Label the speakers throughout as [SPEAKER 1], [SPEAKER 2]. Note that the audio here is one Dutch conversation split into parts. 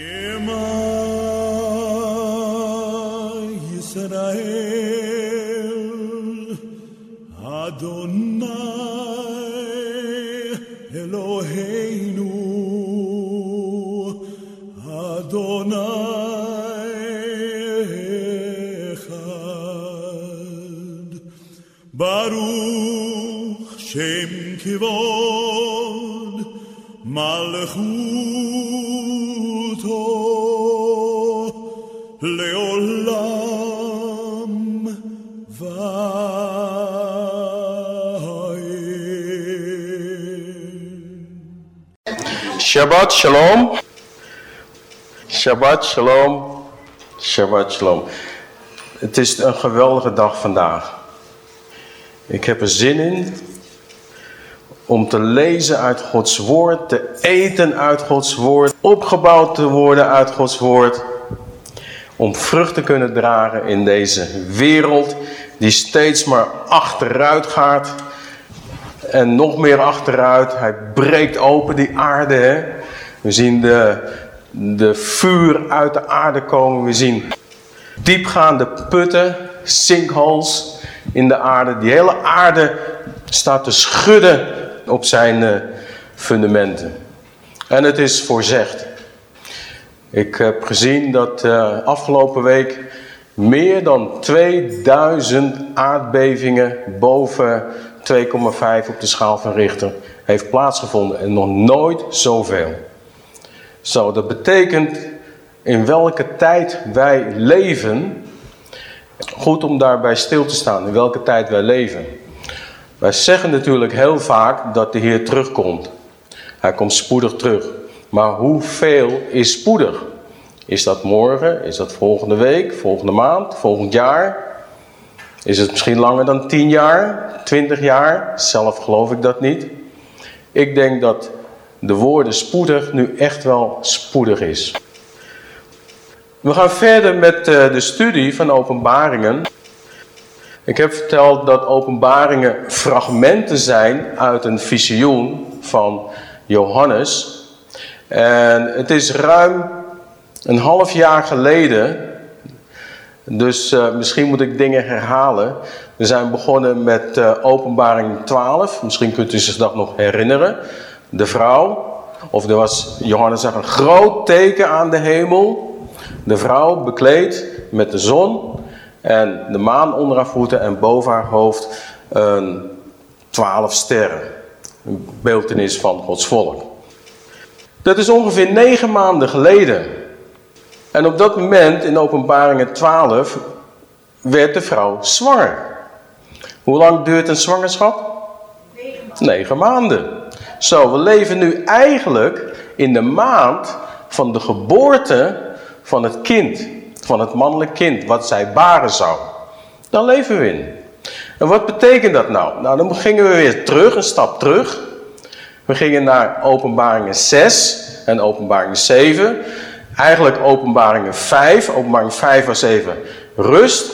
[SPEAKER 1] Shema Yisrael
[SPEAKER 2] Shabbat shalom. Shabbat shalom. Shabbat shalom. Het is een geweldige dag vandaag. Ik heb er zin in om te lezen uit Gods woord, te eten uit Gods woord, opgebouwd te worden uit Gods woord. Om vrucht te kunnen dragen in deze wereld die steeds maar achteruit gaat. En nog meer achteruit. Hij breekt open die aarde. Hè? We zien de, de vuur uit de aarde komen. We zien diepgaande putten, sinkholes in de aarde. Die hele aarde staat te schudden op zijn uh, fundamenten. En het is voorzegd. Ik heb gezien dat uh, afgelopen week meer dan 2000 aardbevingen boven 2,5 op de schaal van Richter heeft plaatsgevonden. En nog nooit zoveel. Zo, dat betekent in welke tijd wij leven. Goed om daarbij stil te staan, in welke tijd wij leven. Wij zeggen natuurlijk heel vaak dat de Heer terugkomt. Hij komt spoedig terug. Maar hoeveel is spoedig? Is dat morgen? Is dat volgende week? Volgende maand? Volgend jaar? Is het misschien langer dan 10 jaar? 20 jaar? Zelf geloof ik dat niet. Ik denk dat de woorden spoedig nu echt wel spoedig is. We gaan verder met de studie van openbaringen. Ik heb verteld dat openbaringen fragmenten zijn uit een visioen van Johannes. En het is ruim een half jaar geleden, dus uh, misschien moet ik dingen herhalen. We zijn begonnen met uh, openbaring 12, misschien kunt u zich dat nog herinneren. De vrouw, of er was, Johannes zag een groot teken aan de hemel. De vrouw bekleed met de zon en de maan onder haar voeten en boven haar hoofd een twaalf sterren. Een beeldenis van Gods volk. Dat is ongeveer negen maanden geleden. En op dat moment, in openbaringen 12, werd de vrouw zwanger. Hoe lang duurt een zwangerschap?
[SPEAKER 3] Negen maanden.
[SPEAKER 2] Negen maanden. Zo, we leven nu eigenlijk in de maand van de geboorte van het kind. Van het mannelijk kind, wat zij baren zou. Daar leven we in. En wat betekent dat nou? Nou, dan gingen we weer terug, een stap terug. We gingen naar openbaringen 6 en openbaringen 7. Eigenlijk openbaringen 5. Openbaring 5 was even rust.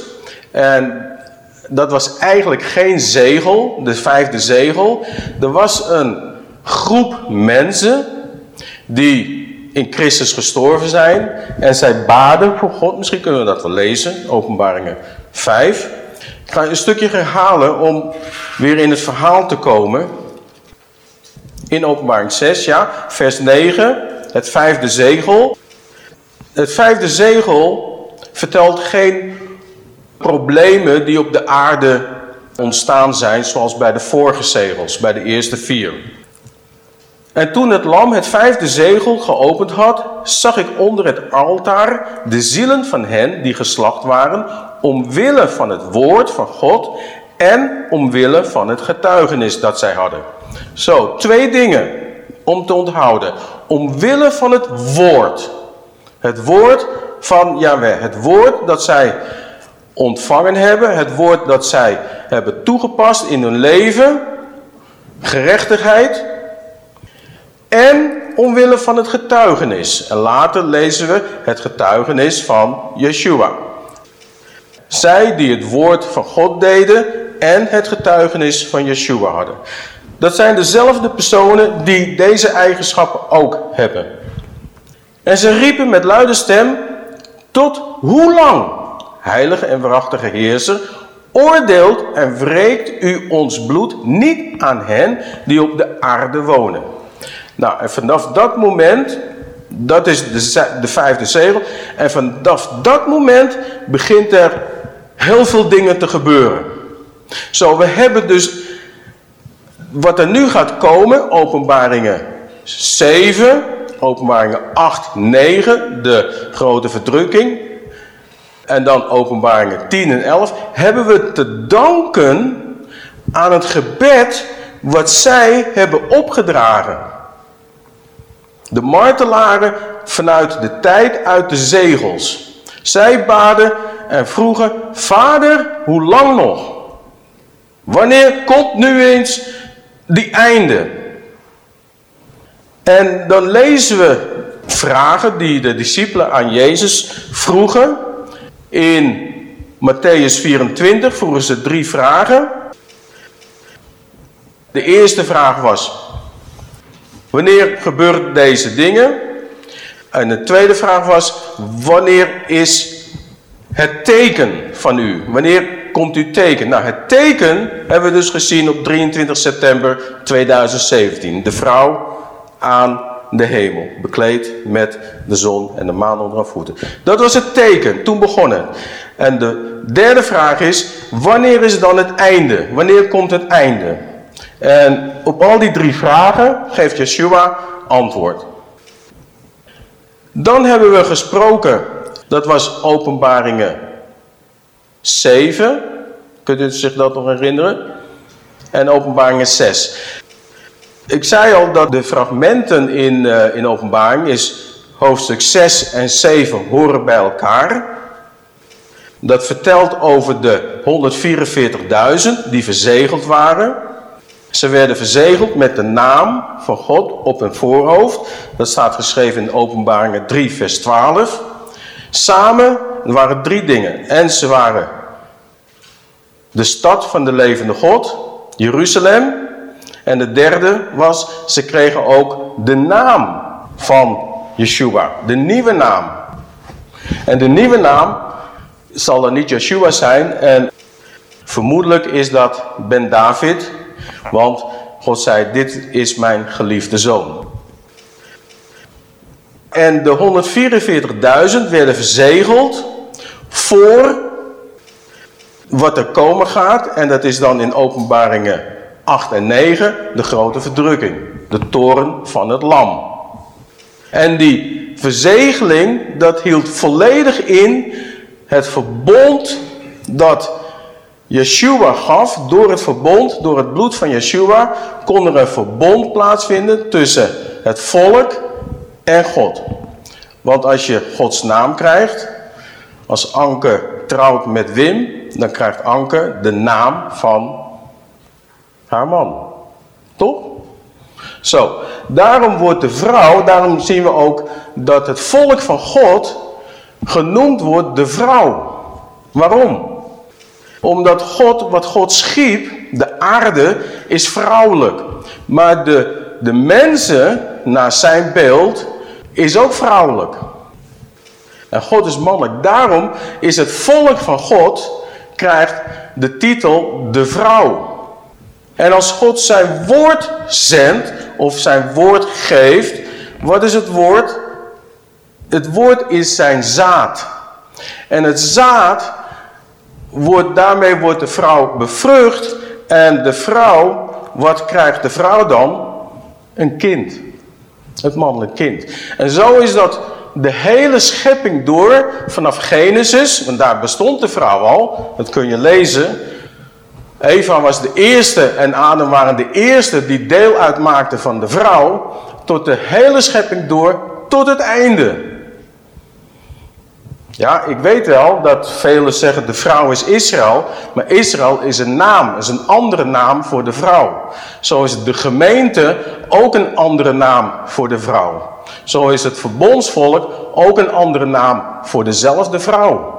[SPEAKER 2] En dat was eigenlijk geen zegel, de vijfde zegel. Er was een groep mensen die in Christus gestorven zijn. En zij baden voor God. Misschien kunnen we dat wel lezen. Openbaringen 5. Ik ga een stukje herhalen om weer in het verhaal te komen. In openbaring 6, ja. Vers 9. Het vijfde zegel. Het vijfde zegel vertelt geen problemen die op de aarde ontstaan zijn. Zoals bij de vorige zegels. Bij de eerste vier. En toen het lam het vijfde zegel geopend had, zag ik onder het altaar de zielen van hen die geslacht waren, omwille van het woord van God en omwille van het getuigenis dat zij hadden. Zo, twee dingen om te onthouden. Omwille van het woord. Het woord van Yahweh. Het woord dat zij ontvangen hebben. Het woord dat zij hebben toegepast in hun leven. Gerechtigheid. En omwille van het getuigenis. En later lezen we het getuigenis van Yeshua. Zij die het woord van God deden en het getuigenis van Yeshua hadden. Dat zijn dezelfde personen die deze eigenschappen ook hebben. En ze riepen met luide stem, tot hoe lang, heilige en waarachtige heerser, oordeelt en wreekt u ons bloed niet aan hen die op de aarde wonen. Nou, en vanaf dat moment, dat is de, de vijfde zegel, en vanaf dat moment begint er heel veel dingen te gebeuren. Zo, we hebben dus wat er nu gaat komen, openbaringen 7, openbaringen 8, 9, de grote verdrukking. En dan openbaringen 10 en 11. Hebben we te danken aan het gebed wat zij hebben opgedragen. De martelaren vanuit de tijd uit de zegels. Zij baden en vroegen, vader, hoe lang nog? Wanneer komt nu eens die einde? En dan lezen we vragen die de discipelen aan Jezus vroegen. In Matthäus 24 vroegen ze drie vragen. De eerste vraag was, wanneer gebeuren deze dingen? En de tweede vraag was, wanneer is het teken van u? Wanneer komt uw teken? Nou, het teken hebben we dus gezien op 23 september 2017. De vrouw aan de hemel, bekleed met de zon en de maan onder haar voeten. Dat was het teken, toen begon het. En de derde vraag is, wanneer is dan het einde? Wanneer komt het einde? En op al die drie vragen geeft Yeshua antwoord. Dan hebben we gesproken, dat was openbaringen 7. Kunt u zich dat nog herinneren? En openbaringen 6. Ik zei al dat de fragmenten in, uh, in openbaring is hoofdstuk 6 en 7 horen bij elkaar. Dat vertelt over de 144.000 die verzegeld waren. Ze werden verzegeld met de naam van God op hun voorhoofd. Dat staat geschreven in openbaringen 3 vers 12. Samen waren drie dingen. En ze waren de stad van de levende God, Jeruzalem. En de derde was, ze kregen ook de naam van Yeshua, de nieuwe naam. En de nieuwe naam zal er niet Yeshua zijn en vermoedelijk is dat Ben David, want God zei, dit is mijn geliefde zoon. En de 144.000 werden verzegeld voor wat er komen gaat. En dat is dan in openbaringen 8 en 9 de grote verdrukking. De toren van het lam. En die verzegeling, dat hield volledig in het verbond dat Yeshua gaf. Door het verbond, door het bloed van Yeshua, kon er een verbond plaatsvinden tussen het volk en God. Want als je Gods naam krijgt, als Anke trouwt met Wim, dan krijgt Anke de naam van haar man. Toch? Zo, daarom wordt de vrouw, daarom zien we ook dat het volk van God genoemd wordt de vrouw. Waarom? Omdat God, wat God schiep, de aarde, is vrouwelijk. Maar de, de mensen, naar zijn beeld, is ook vrouwelijk. En God is mannelijk. Daarom is het volk van God, krijgt de titel de vrouw. En als God zijn woord zendt, of zijn woord geeft, wat is het woord? Het woord is zijn zaad. En het zaad, wordt, daarmee wordt de vrouw bevrucht. En de vrouw, wat krijgt de vrouw dan? Een kind. Het mannelijk kind. En zo is dat de hele schepping door, vanaf Genesis, want daar bestond de vrouw al, dat kun je lezen. Eva was de eerste en Adam waren de eerste die deel uitmaakten van de vrouw, tot de hele schepping door, tot het einde. Ja, ik weet wel dat velen zeggen de vrouw is Israël, maar Israël is een naam, is een andere naam voor de vrouw. Zo is de gemeente ook een andere naam voor de vrouw. Zo is het verbondsvolk ook een andere naam voor dezelfde vrouw.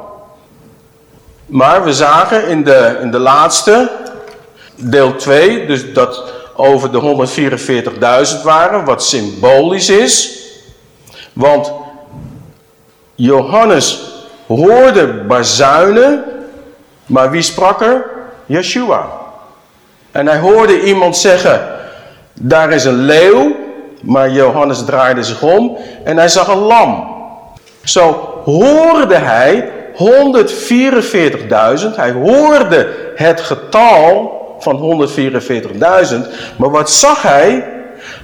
[SPEAKER 2] Maar we zagen in de, in de laatste, deel 2, dus dat over de 144.000 waren, wat symbolisch is. Want Johannes hoorde bazuinen, maar wie sprak er? Yeshua. En hij hoorde iemand zeggen, daar is een leeuw, maar Johannes draaide zich om en hij zag een lam. Zo hoorde hij 144.000, hij hoorde het getal van 144.000, maar wat zag hij?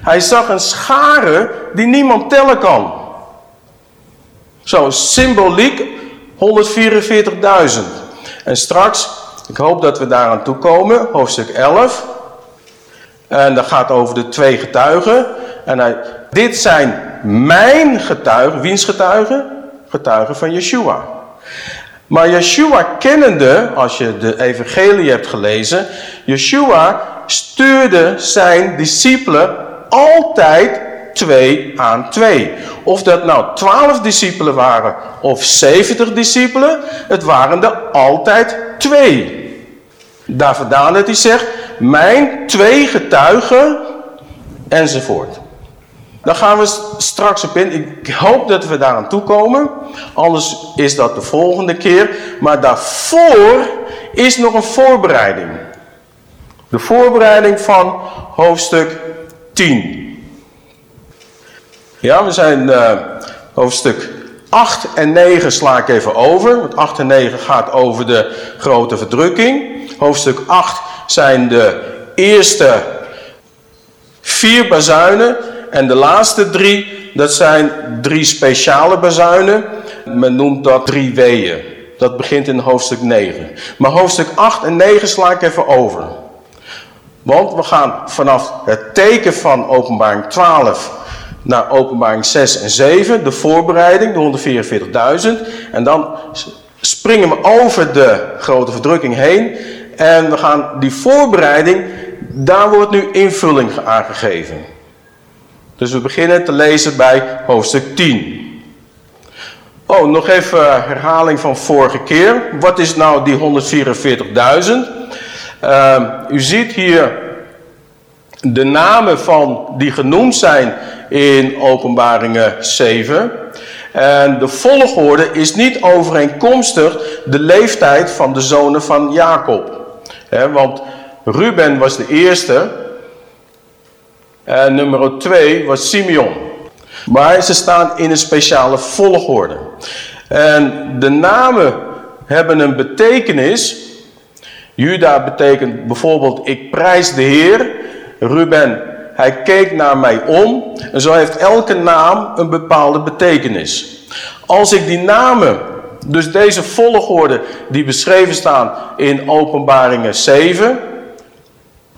[SPEAKER 2] Hij zag een schare die niemand tellen kan. Zo, symboliek 144.000. En straks, ik hoop dat we daaraan toekomen, hoofdstuk 11. En dat gaat over de twee getuigen. En hij, dit zijn mijn getuigen. Wiens getuigen? Getuigen van Yeshua. Maar Yeshua kennende, als je de evangelie hebt gelezen, Yeshua stuurde zijn discipelen altijd twee aan twee. Of dat nou twaalf discipelen waren of zeventig discipelen, het waren er altijd twee. Daar vandaan dat hij zegt, mijn twee getuigen enzovoort. Daar gaan we straks op in. Ik hoop dat we daar aan toe komen. Anders is dat de volgende keer. Maar daarvoor is nog een voorbereiding. De voorbereiding van hoofdstuk 10. Ja, we zijn uh, hoofdstuk 8 en 9 sla ik even over. Want 8 en 9 gaat over de grote verdrukking. Hoofdstuk 8 zijn de eerste vier bazuinen. En de laatste drie, dat zijn drie speciale bazuinen. Men noemt dat drie weeën. Dat begint in hoofdstuk 9. Maar hoofdstuk 8 en 9 sla ik even over. Want we gaan vanaf het teken van openbaring 12 naar openbaring 6 en 7, de voorbereiding, de 144.000. En dan springen we over de grote verdrukking heen. En we gaan die voorbereiding, daar wordt nu invulling aangegeven. Dus we beginnen te lezen bij hoofdstuk 10. Oh, nog even herhaling van vorige keer. Wat is nou die 144.000? Uh, u ziet hier de namen van die genoemd zijn in openbaringen 7. En de volgorde is niet overeenkomstig de leeftijd van de zonen van Jacob. want Ruben was de eerste. En nummer 2 was Simeon. Maar ze staan in een speciale volgorde. En de namen hebben een betekenis Juda betekent bijvoorbeeld ik prijs de Heer. Ruben, hij keek naar mij om. En zo heeft elke naam een bepaalde betekenis. Als ik die namen, dus deze volgorde die beschreven staan in openbaringen 7.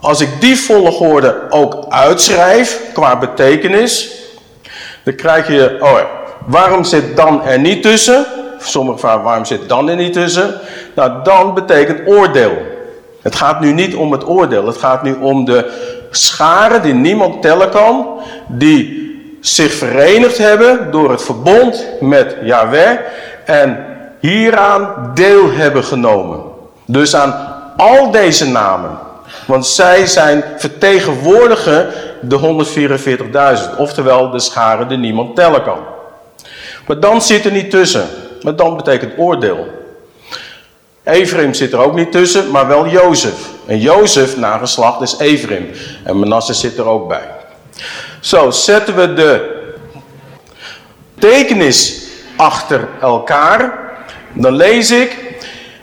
[SPEAKER 2] Als ik die volgorde ook uitschrijf qua betekenis. Dan krijg je, oh waarom zit dan er niet tussen? Sommigen vragen, waarom zit dan er niet tussen? Nou, dan betekent oordeel. Het gaat nu niet om het oordeel. Het gaat nu om de scharen die niemand tellen kan. Die zich verenigd hebben door het verbond met Yahweh. En hieraan deel hebben genomen. Dus aan al deze namen. Want zij zijn vertegenwoordigen de 144.000. Oftewel de scharen die niemand tellen kan. Maar dan zit er niet tussen. Maar dan betekent oordeel. Ephraim zit er ook niet tussen, maar wel Jozef. En Jozef, nageslacht, is Ephraim. En Manasse zit er ook bij. Zo, zetten we de tekenis achter elkaar. Dan lees ik.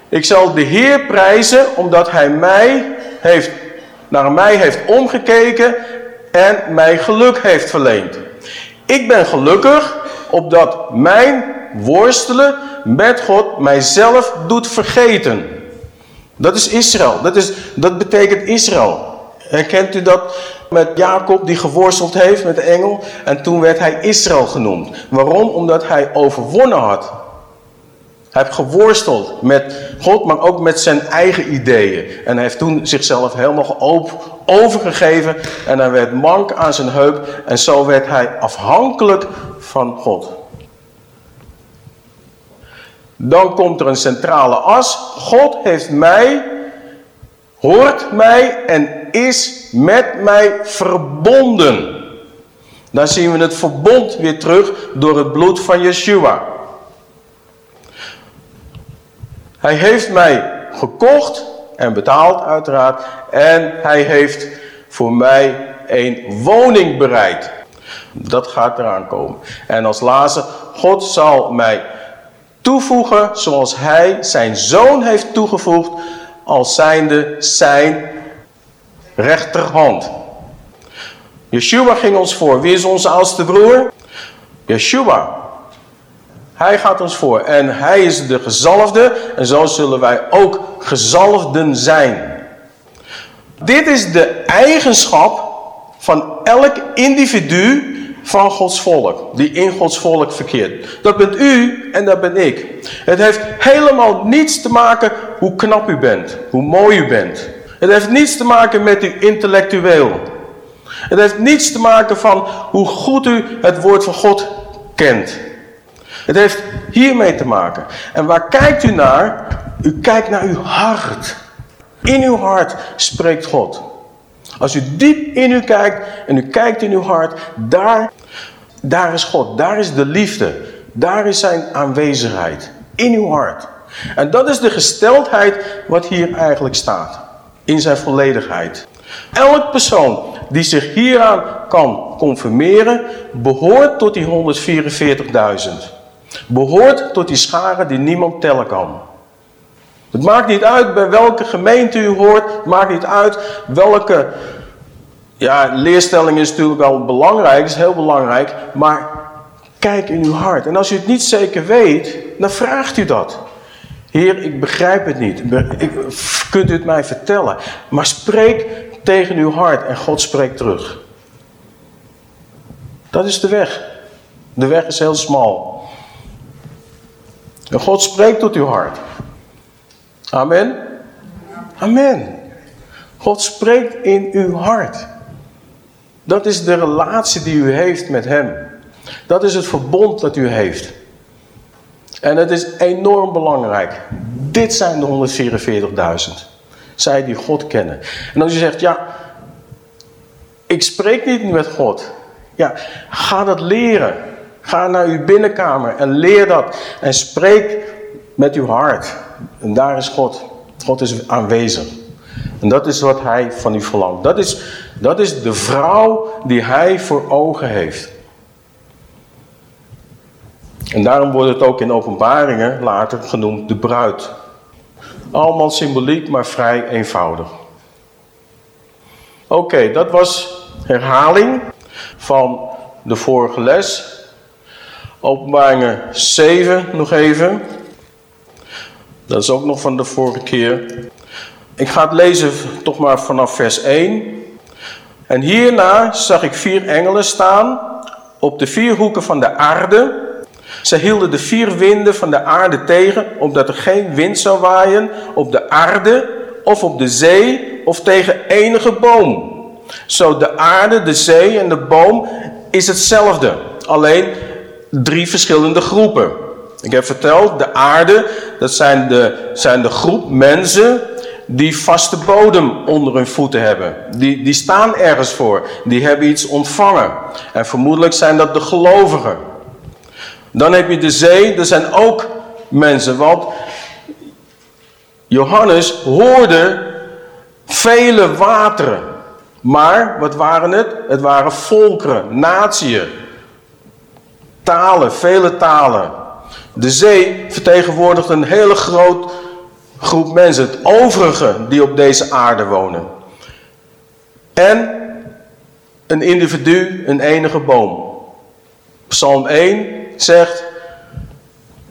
[SPEAKER 2] Ik zal de Heer prijzen omdat hij mij heeft, naar mij heeft omgekeken en mij geluk heeft verleend. Ik ben gelukkig opdat mijn worstelen met God mijzelf doet vergeten. Dat is Israël. Dat, is, dat betekent Israël. Herkent u dat met Jacob die geworsteld heeft met de engel? En toen werd hij Israël genoemd. Waarom? Omdat hij overwonnen had. Hij heeft geworsteld met God, maar ook met zijn eigen ideeën. En hij heeft toen zichzelf helemaal overgegeven. En hij werd mank aan zijn heup. En zo werd hij afhankelijk van God. Dan komt er een centrale as. God heeft mij, hoort mij en is met mij verbonden. Dan zien we het verbond weer terug door het bloed van Yeshua. Hij heeft mij gekocht en betaald uiteraard. En hij heeft voor mij een woning bereid. Dat gaat eraan komen. En als laatste, God zal mij toevoegen zoals hij zijn zoon heeft toegevoegd als zijnde zijn rechterhand. Yeshua ging ons voor. Wie is onze oudste broer? Yeshua. Hij gaat ons voor. En hij is de gezalfde. En zo zullen wij ook gezalfden zijn. Dit is de eigenschap van elk individu van Gods volk. Die in Gods volk verkeert. Dat bent u en dat ben ik. Het heeft helemaal niets te maken hoe knap u bent. Hoe mooi u bent. Het heeft niets te maken met uw intellectueel. Het heeft niets te maken van hoe goed u het woord van God kent. Het heeft hiermee te maken. En waar kijkt u naar? U kijkt naar uw hart. In uw hart spreekt God. Als u diep in u kijkt en u kijkt in uw hart, daar, daar is God. Daar is de liefde. Daar is zijn aanwezigheid. In uw hart. En dat is de gesteldheid wat hier eigenlijk staat. In zijn volledigheid. Elk persoon die zich hieraan kan conformeren, behoort tot die 144.000. Behoort tot die scharen die niemand tellen kan. Het maakt niet uit bij welke gemeente u hoort. Het maakt niet uit welke... Ja, leerstelling is natuurlijk wel belangrijk. is heel belangrijk. Maar kijk in uw hart. En als u het niet zeker weet, dan vraagt u dat. Heer, ik begrijp het niet. Ik, kunt u het mij vertellen? Maar spreek tegen uw hart en God spreekt terug. Dat is de weg. De weg is heel smal. En God spreekt tot uw hart. Amen. Amen. God spreekt in uw hart. Dat is de relatie die u heeft met hem. Dat is het verbond dat u heeft. En het is enorm belangrijk. Dit zijn de 144.000. Zij die God kennen. En als je zegt, ja, ik spreek niet met God. Ja, ga dat leren. Ga naar uw binnenkamer en leer dat. En spreek met uw hart. En daar is God. God is aanwezig. En dat is wat hij van u verlangt. Dat is, dat is de vrouw die hij voor ogen heeft. En daarom wordt het ook in openbaringen later genoemd de bruid. Allemaal symboliek, maar vrij eenvoudig. Oké, dat was herhaling van de vorige les. Openbaringen 7 nog even. Dat is ook nog van de vorige keer. Ik ga het lezen toch maar vanaf vers 1. En hierna zag ik vier engelen staan op de vier hoeken van de aarde. Ze hielden de vier winden van de aarde tegen, opdat er geen wind zou waaien op de aarde of op de zee of tegen enige boom. Zo de aarde, de zee en de boom is hetzelfde. Alleen drie verschillende groepen. Ik heb verteld, de aarde, dat zijn de, zijn de groep mensen die vaste bodem onder hun voeten hebben. Die, die staan ergens voor. Die hebben iets ontvangen. En vermoedelijk zijn dat de gelovigen. Dan heb je de zee, dat zijn ook mensen. Want Johannes hoorde vele wateren. Maar, wat waren het? Het waren volkeren, natieën, talen, vele talen. De zee vertegenwoordigt een hele groot groep mensen, het overige die op deze aarde wonen. En een individu, een enige boom. Psalm 1 zegt,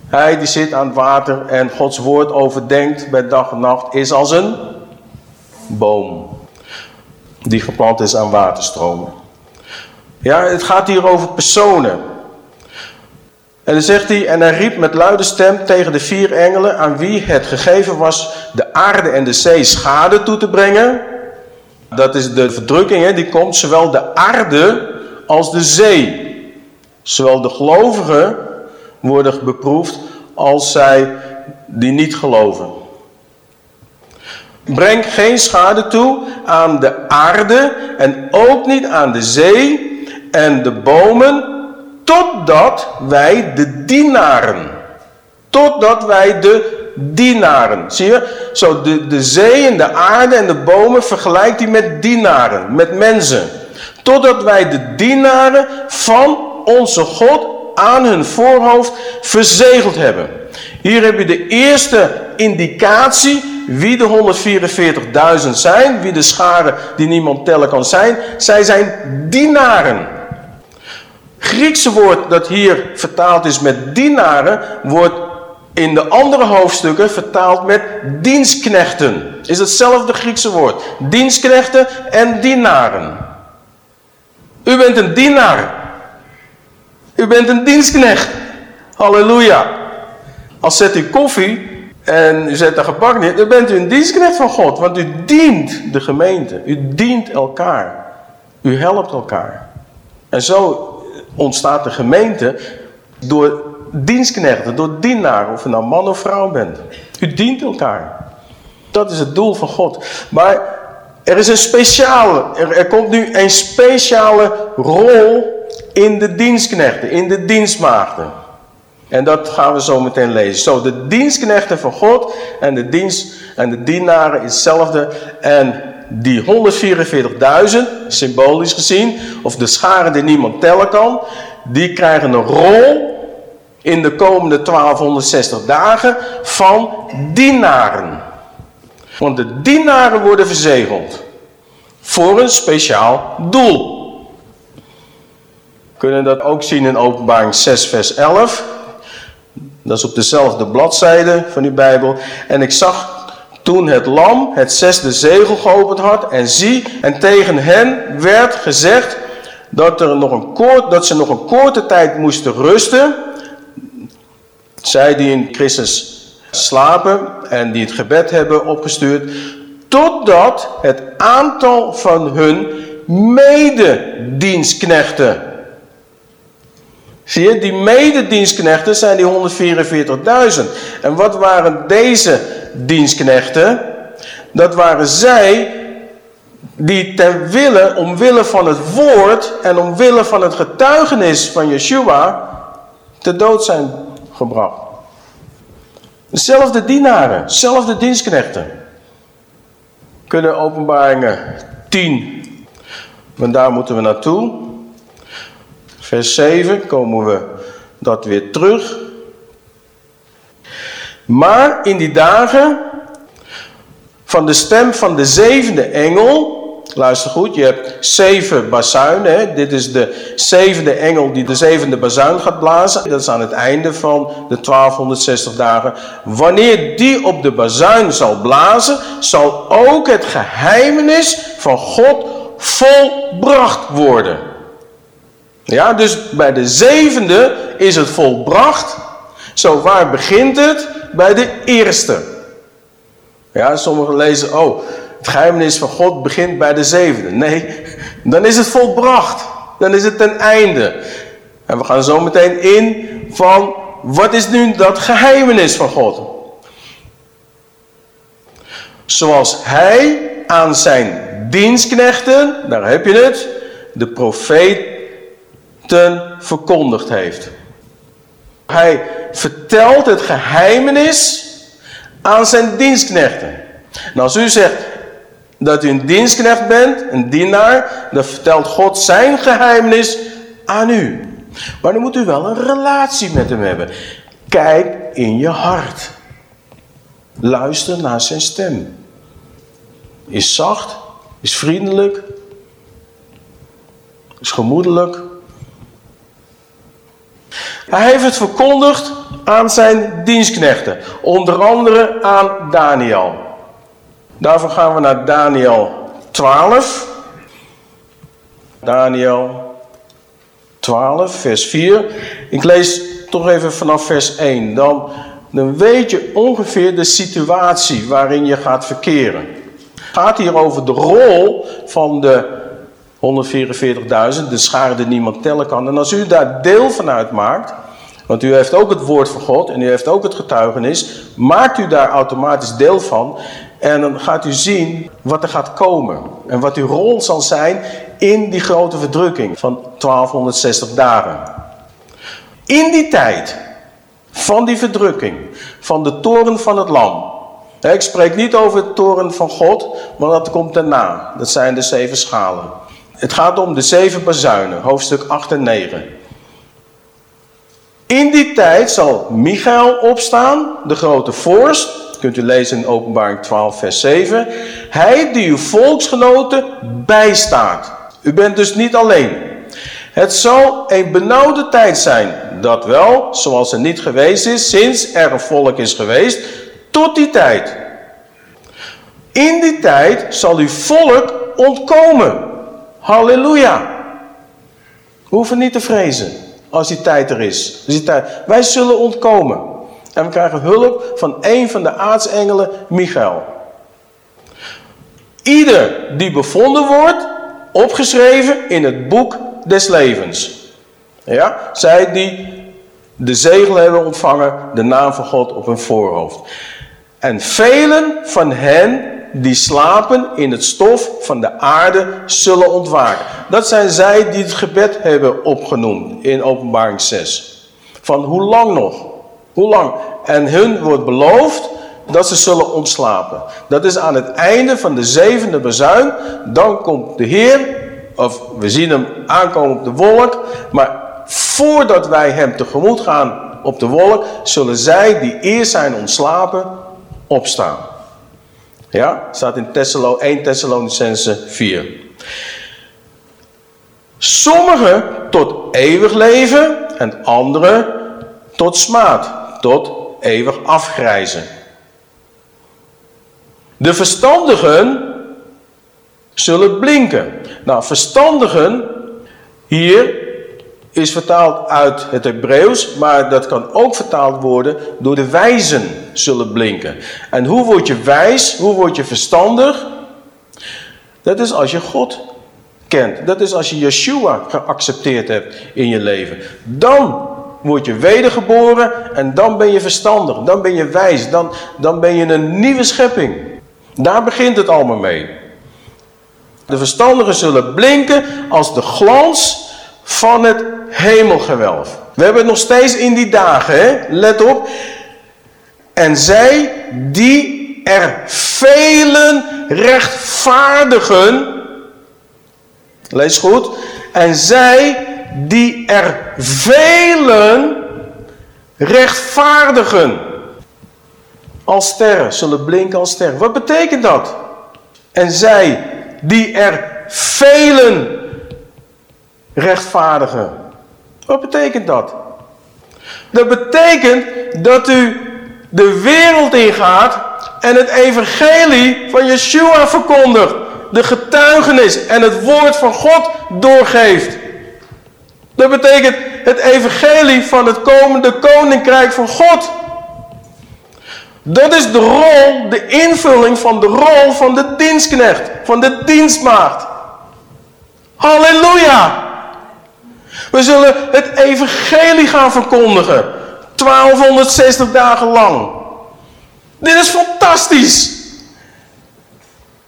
[SPEAKER 2] hij die zit aan het water en Gods woord overdenkt bij dag en nacht, is als een boom die geplant is aan waterstromen. Ja, het gaat hier over personen. En dan zegt hij, en hij riep met luide stem tegen de vier engelen aan wie het gegeven was de aarde en de zee schade toe te brengen. Dat is de verdrukking, hè, die komt zowel de aarde als de zee. Zowel de gelovigen worden beproefd als zij die niet geloven. Breng geen schade toe aan de aarde en ook niet aan de zee en de bomen Totdat wij de dienaren, totdat wij de dienaren. Zie je? Zo de, de zee en de aarde en de bomen vergelijkt hij met dienaren, met mensen. Totdat wij de dienaren van onze God aan hun voorhoofd verzegeld hebben. Hier heb je de eerste indicatie wie de 144.000 zijn, wie de scharen die niemand tellen kan zijn. Zij zijn dienaren. Griekse woord dat hier vertaald is met dienaren, wordt in de andere hoofdstukken vertaald met dienstknechten. Is hetzelfde Griekse woord. Dienstknechten en dienaren. U bent een dienaar. U bent een dienstknecht. Halleluja. Als zet u koffie en u zet er gebak neer, dan bent u een dienstknecht van God. Want u dient de gemeente. U dient elkaar. U helpt elkaar. En zo ontstaat de gemeente door dienstknechten, door dienaren, of je nou man of vrouw bent. U dient elkaar. Dat is het doel van God. Maar er is een speciale, er, komt nu een speciale rol in de dienstknechten, in de dienstmaagden. En dat gaan we zo meteen lezen. Zo, de dienstknechten van God en de, dienst, en de dienaren is hetzelfde. En die 144.000, symbolisch gezien, of de scharen die niemand tellen kan, die krijgen een rol in de komende 1260 dagen van dienaren. Want de dienaren worden verzegeld voor een speciaal doel. We kunnen dat ook zien in openbaring 6 vers 11. Dat is op dezelfde bladzijde van die Bijbel. En ik zag toen het lam het zesde zegel geopend had en zie, en tegen hen werd gezegd dat, er nog een koort, dat ze nog een korte tijd moesten rusten. Zij die in Christus slapen en die het gebed hebben opgestuurd, totdat het aantal van hun mededienstknechten Zie je, die mededienstknechten zijn die 144.000. En wat waren deze dienstknechten? Dat waren zij die ten wille, omwille van het woord en omwille van het getuigenis van Yeshua te dood zijn gebracht. Dezelfde dienaren, dezelfde dienstknechten. Kunnen openbaringen 10, want daar moeten we naartoe. Vers 7 komen we dat weer terug. Maar in die dagen van de stem van de zevende engel, luister goed, je hebt zeven bazuinen. Dit is de zevende engel die de zevende bazuin gaat blazen. Dat is aan het einde van de 1260 dagen. Wanneer die op de bazuin zal blazen, zal ook het geheimenis van God volbracht worden. Ja, dus bij de zevende is het volbracht. Zo, waar begint het? Bij de eerste. Ja, sommigen lezen, oh, het geheimnis van God begint bij de zevende. Nee, dan is het volbracht. Dan is het ten einde. En we gaan zo meteen in van, wat is nu dat geheimenis van God? Zoals hij aan zijn dienstknechten, daar heb je het, de profeet verkondigd heeft. Hij vertelt het geheimenis aan zijn dienstknechten. En als u zegt dat u een dienstknecht bent, een dienaar, dan vertelt God zijn geheimenis aan u. Maar dan moet u wel een relatie met hem hebben. Kijk in je hart. Luister naar zijn stem. Is zacht, is vriendelijk, is gemoedelijk, hij heeft het verkondigd aan zijn dienstknechten. Onder andere aan Daniel. Daarvoor gaan we naar Daniel 12. Daniel 12, vers 4. Ik lees toch even vanaf vers 1. Dan, dan weet je ongeveer de situatie waarin je gaat verkeren. Het gaat hier over de rol van de 144.000, de schare die niemand tellen kan. En als u daar deel van uitmaakt, want u heeft ook het woord van God en u heeft ook het getuigenis, maakt u daar automatisch deel van. En dan gaat u zien wat er gaat komen. En wat uw rol zal zijn in die grote verdrukking van 1260 dagen. In die tijd van die verdrukking, van de toren van het lam. Ik spreek niet over de toren van God, maar dat komt daarna. Dat zijn de zeven schalen. Het gaat om de zeven bazuinen, hoofdstuk 8 en 9. In die tijd zal Michael opstaan, de grote vorst. Kunt u lezen in openbaring 12 vers 7. Hij die uw volksgenoten bijstaat. U bent dus niet alleen. Het zal een benauwde tijd zijn. Dat wel, zoals er niet geweest is sinds er een volk is geweest. Tot die tijd. In die tijd zal uw volk ontkomen. Halleluja. Hoeven niet te vrezen als die tijd er is. die tijd, wij zullen ontkomen. En we krijgen hulp van een van de aartsengelen, Michael. Ieder die bevonden wordt, opgeschreven in het boek des levens. Ja, zij die de zegel hebben ontvangen, de naam van God op hun voorhoofd. En velen van hen die slapen in het stof van de aarde zullen ontwaken. Dat zijn zij die het gebed hebben opgenoemd in openbaring 6. Van hoe lang nog? Hoe lang? En hun wordt beloofd dat ze zullen ontslapen. Dat is aan het einde van de zevende bezuin. Dan komt de Heer, of we zien hem aankomen op de wolk. Maar voordat wij hem tegemoet gaan op de wolk, zullen zij die eerst zijn ontslapen, opstaan. Ja, staat in Thessalo, 1 Thessalonicense 4. Sommigen tot eeuwig leven en anderen tot smaad, tot eeuwig afgrijzen. De verstandigen zullen blinken. Nou, verstandigen hier is vertaald uit het Hebreeuws, maar dat kan ook vertaald worden door de wijzen zullen blinken. En hoe word je wijs, hoe word je verstandig? Dat is als je God kent. Dat is als je Yeshua geaccepteerd hebt in je leven. Dan word je wedergeboren en dan ben je verstandig. Dan ben je wijs. Dan, dan ben je een nieuwe schepping. Daar begint het allemaal mee. De verstandigen zullen blinken als de glans van het hemelgewelf. We hebben het nog steeds in die dagen, hè? let op. En zij die er velen rechtvaardigen. Lees goed. En zij die er velen rechtvaardigen. Als sterren, zullen blinken als sterren. Wat betekent dat? En zij die er velen rechtvaardigen. Wat betekent dat? Dat betekent dat u de wereld ingaat en het evangelie van Yeshua verkondigt. De getuigenis en het woord van God doorgeeft. Dat betekent het evangelie van het komende koninkrijk van God. Dat is de rol, de invulling van de rol van de dienstknecht, van de dienstmaagd. Halleluja! We zullen het evangelie gaan verkondigen. 1260 dagen lang. Dit is fantastisch.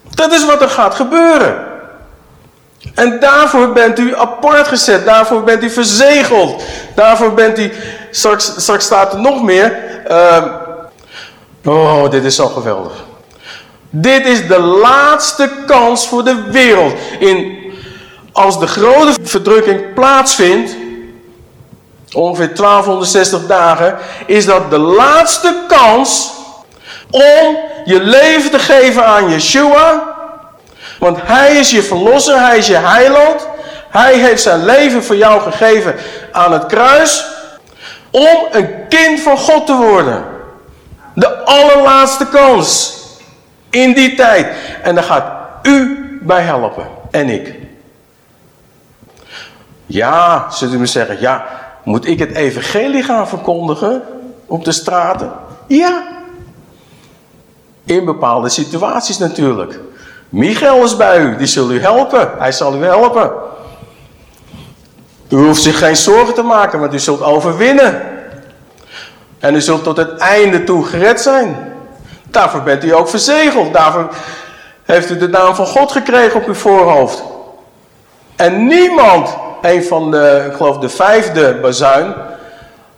[SPEAKER 2] Dat is wat er gaat gebeuren. En daarvoor bent u apart gezet. Daarvoor bent u verzegeld. Daarvoor bent u... Straks, straks staat er nog meer. Uh, oh, dit is zo geweldig. Dit is de laatste kans voor de wereld. In als de grote verdrukking plaatsvindt, ongeveer 1260 dagen, is dat de laatste kans om je leven te geven aan Yeshua. Want hij is je verlosser, hij is je heiland. Hij heeft zijn leven voor jou gegeven aan het kruis. Om een kind van God te worden. De allerlaatste kans. In die tijd. En daar gaat u bij helpen. En ik. Ja, zult u me zeggen, ja, moet ik het evangelie gaan verkondigen op de straten? Ja. In bepaalde situaties natuurlijk. Michael is bij u, die zal u helpen. Hij zal u helpen. U hoeft zich geen zorgen te maken, want u zult overwinnen. En u zult tot het einde toe gered zijn. Daarvoor bent u ook verzegeld. Daarvoor heeft u de naam van God gekregen op uw voorhoofd. En niemand een van de, ik geloof de vijfde bazuin,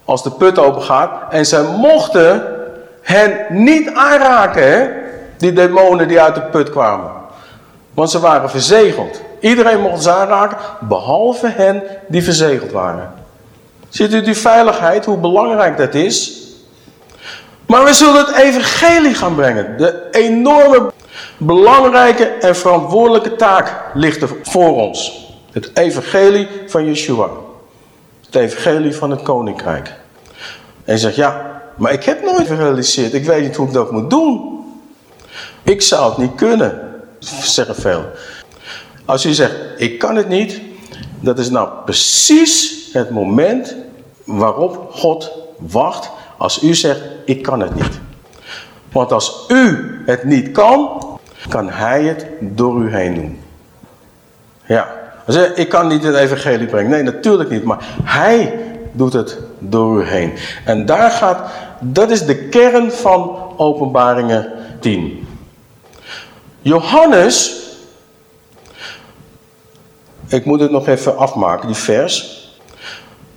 [SPEAKER 2] als de put open gaat. En zij mochten hen niet aanraken, hè? die demonen die uit de put kwamen. Want ze waren verzegeld. Iedereen mocht ze aanraken, behalve hen die verzegeld waren. Ziet u die veiligheid, hoe belangrijk dat is? Maar we zullen het evangelie gaan brengen. De enorme, belangrijke en verantwoordelijke taak ligt er voor ons. Het evangelie van Yeshua. Het evangelie van het koninkrijk. En je zegt, ja, maar ik heb nooit gerealiseerd. Ik weet niet hoe ik dat moet doen. Ik zou het niet kunnen, zeggen veel. Als u zegt, ik kan het niet. Dat is nou precies het moment waarop God wacht als u zegt, ik kan het niet. Want als u het niet kan, kan hij het door u heen doen. Ja, ik kan niet het evangelie brengen. Nee, natuurlijk niet. Maar hij doet het door u heen. En daar gaat, dat is de kern van openbaringen 10. Johannes, ik moet het nog even afmaken, die vers.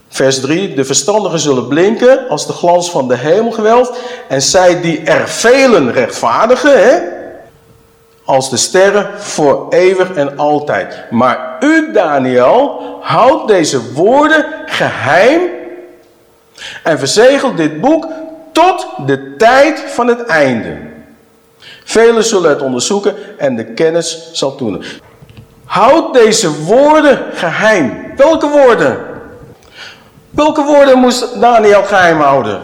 [SPEAKER 2] Vers 3, de verstandigen zullen blinken als de glans van de hemelgeweld. En zij die er velen rechtvaardigen, hè, als de sterren voor eeuwig en altijd. Maar u, Daniel, houdt deze woorden geheim en verzegelt dit boek tot de tijd van het einde. Velen zullen het onderzoeken en de kennis zal toenemen. Houd deze woorden geheim. Welke woorden? Welke woorden moest Daniel geheim houden?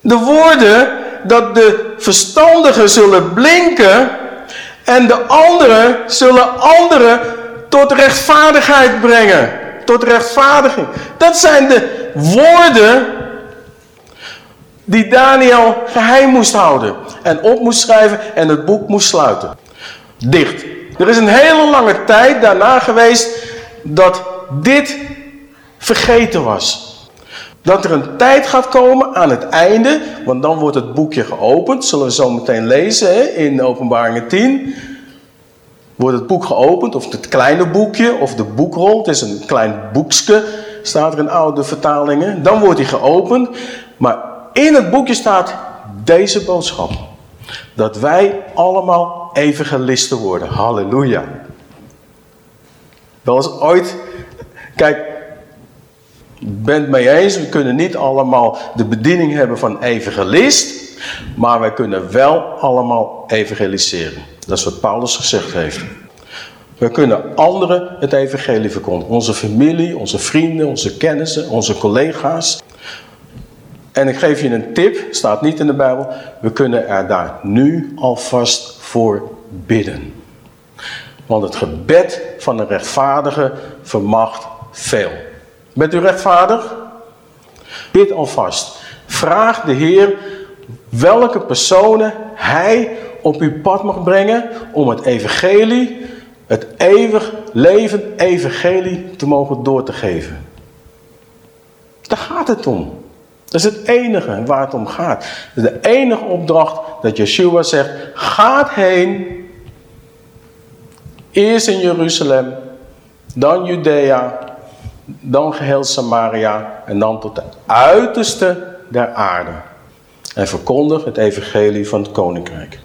[SPEAKER 2] De woorden dat de verstandigen zullen blinken en de anderen zullen anderen tot rechtvaardigheid brengen. Tot rechtvaardiging. Dat zijn de woorden die Daniel geheim moest houden. En op moest schrijven en het boek moest sluiten. Dicht. Er is een hele lange tijd daarna geweest dat dit vergeten was. Dat er een tijd gaat komen aan het einde, want dan wordt het boekje geopend. Zullen we zo meteen lezen in openbaringen 10. Wordt het boek geopend, of het kleine boekje, of de boekrol. Het is een klein boekje, staat er in oude vertalingen. Dan wordt hij geopend. Maar in het boekje staat deze boodschap. Dat wij allemaal evangelisten worden. Halleluja. Wel eens ooit... Kijk, ben het mee eens, we kunnen niet allemaal de bediening hebben van evangelist, maar wij kunnen wel allemaal evangeliseren. Dat is wat Paulus gezegd heeft. We kunnen anderen het evangelie verkondigen. Onze familie, onze vrienden, onze kennissen, onze collega's. En ik geef je een tip, staat niet in de Bijbel. We kunnen er daar nu alvast voor bidden. Want het gebed van een rechtvaardige vermacht veel. Bent u rechtvaardig? Bid alvast. Vraag de Heer welke personen Hij op uw pad mag brengen om het evangelie, het eeuwig leven evangelie te mogen door te geven. Daar gaat het om. Dat is het enige waar het om gaat. De enige opdracht dat Yeshua zegt, gaat heen, eerst in Jeruzalem, dan Judea, dan geheel Samaria en dan tot de uiterste der aarde. En verkondig het evangelie van het koninkrijk.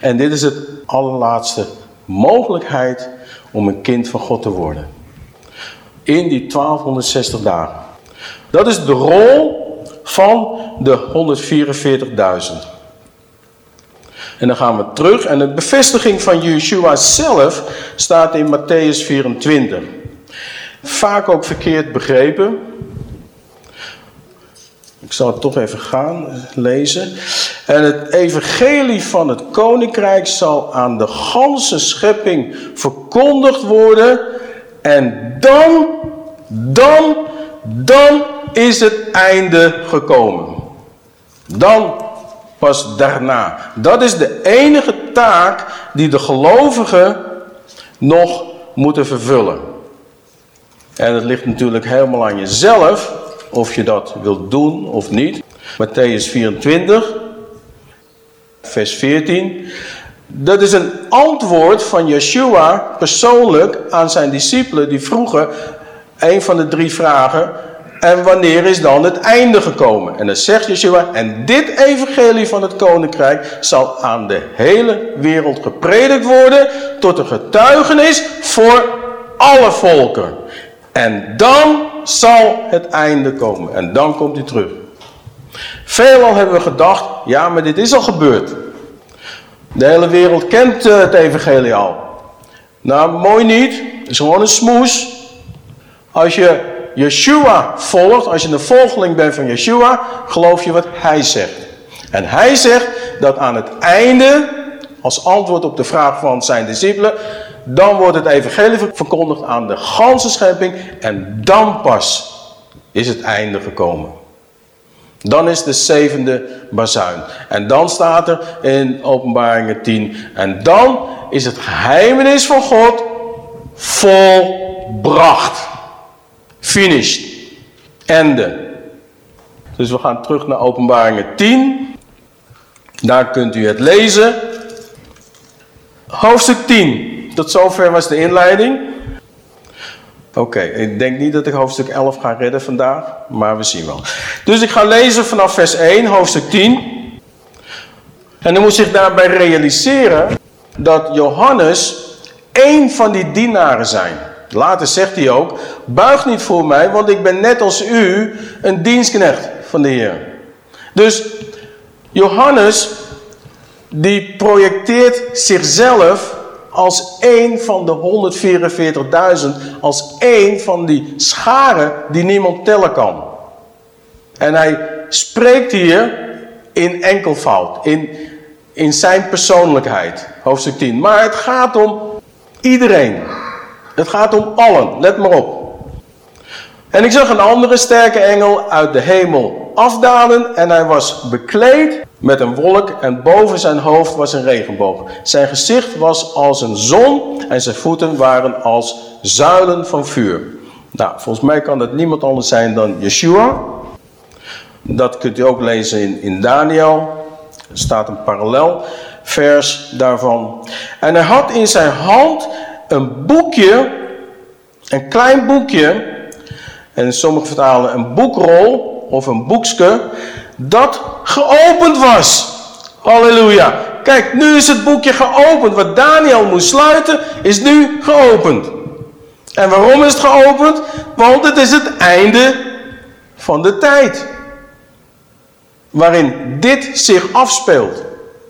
[SPEAKER 2] En dit is het allerlaatste mogelijkheid om een kind van God te worden. In die 1260 dagen. Dat is de rol van de 144.000. En dan gaan we terug en de bevestiging van Yeshua zelf staat in Matthäus 24 vaak ook verkeerd begrepen. Ik zal het toch even gaan lezen. En het evangelie van het koninkrijk zal aan de ganse schepping verkondigd worden. En dan, dan, dan is het einde gekomen. Dan pas daarna. Dat is de enige taak die de gelovigen nog moeten vervullen. En het ligt natuurlijk helemaal aan jezelf of je dat wilt doen of niet. Matthäus 24, vers 14. Dat is een antwoord van Yeshua persoonlijk aan zijn discipelen die vroegen een van de drie vragen. En wanneer is dan het einde gekomen? En dan zegt Yeshua, en dit evangelie van het koninkrijk zal aan de hele wereld gepredikt worden tot een getuigenis voor alle volken. En dan zal het einde komen. En dan komt hij terug. Veelal hebben we gedacht, ja maar dit is al gebeurd. De hele wereld kent eh, het evangelie al. Nou, mooi niet. Het is gewoon een smoes. Als je Yeshua volgt, als je een volgeling bent van Yeshua, geloof je wat hij zegt. En hij zegt dat aan het einde, als antwoord op de vraag van zijn discipelen, dan wordt het evangelie verkondigd aan de ganse schepping en dan pas is het einde gekomen. Dan is de zevende bazuin. En dan staat er in openbaringen 10. En dan is het geheimenis van God volbracht. Finished. Ende. Dus we gaan terug naar openbaringen 10. Daar kunt u het lezen. Hoofdstuk 10. Tot zover was de inleiding. Oké, ik denk niet dat ik hoofdstuk 11 ga redden vandaag, maar we zien wel. Dus ik ga lezen vanaf vers 1, hoofdstuk 10. En u moet zich daarbij realiseren dat Johannes één van die dienaren zijn. Later zegt hij ook, buig niet voor mij, want ik ben net als u een dienstknecht van de Heer. Dus Johannes, die projecteert zichzelf als één van de 144.000, als één van die scharen die niemand tellen kan. En hij spreekt hier in enkelvoud, in, in zijn persoonlijkheid, hoofdstuk 10. Maar het gaat om iedereen. Het gaat om allen, let maar op. En ik zag een andere sterke engel uit de hemel afdalen en hij was bekleed met een wolk en boven zijn hoofd was een regenboog. Zijn gezicht was als een zon en zijn voeten waren als zuilen van vuur. Nou, volgens mij kan dat niemand anders zijn dan Yeshua. Dat kunt u ook lezen in, in Daniel. Er staat een parallel vers daarvan. En hij had in zijn hand een boekje, een klein boekje, en sommige vertalen een boekrol of een boekske, dat geopend was. Halleluja. Kijk, nu is het boekje geopend. Wat Daniel moest sluiten, is nu geopend. En waarom is het geopend? Want het is het einde van de tijd. Waarin dit zich afspeelt.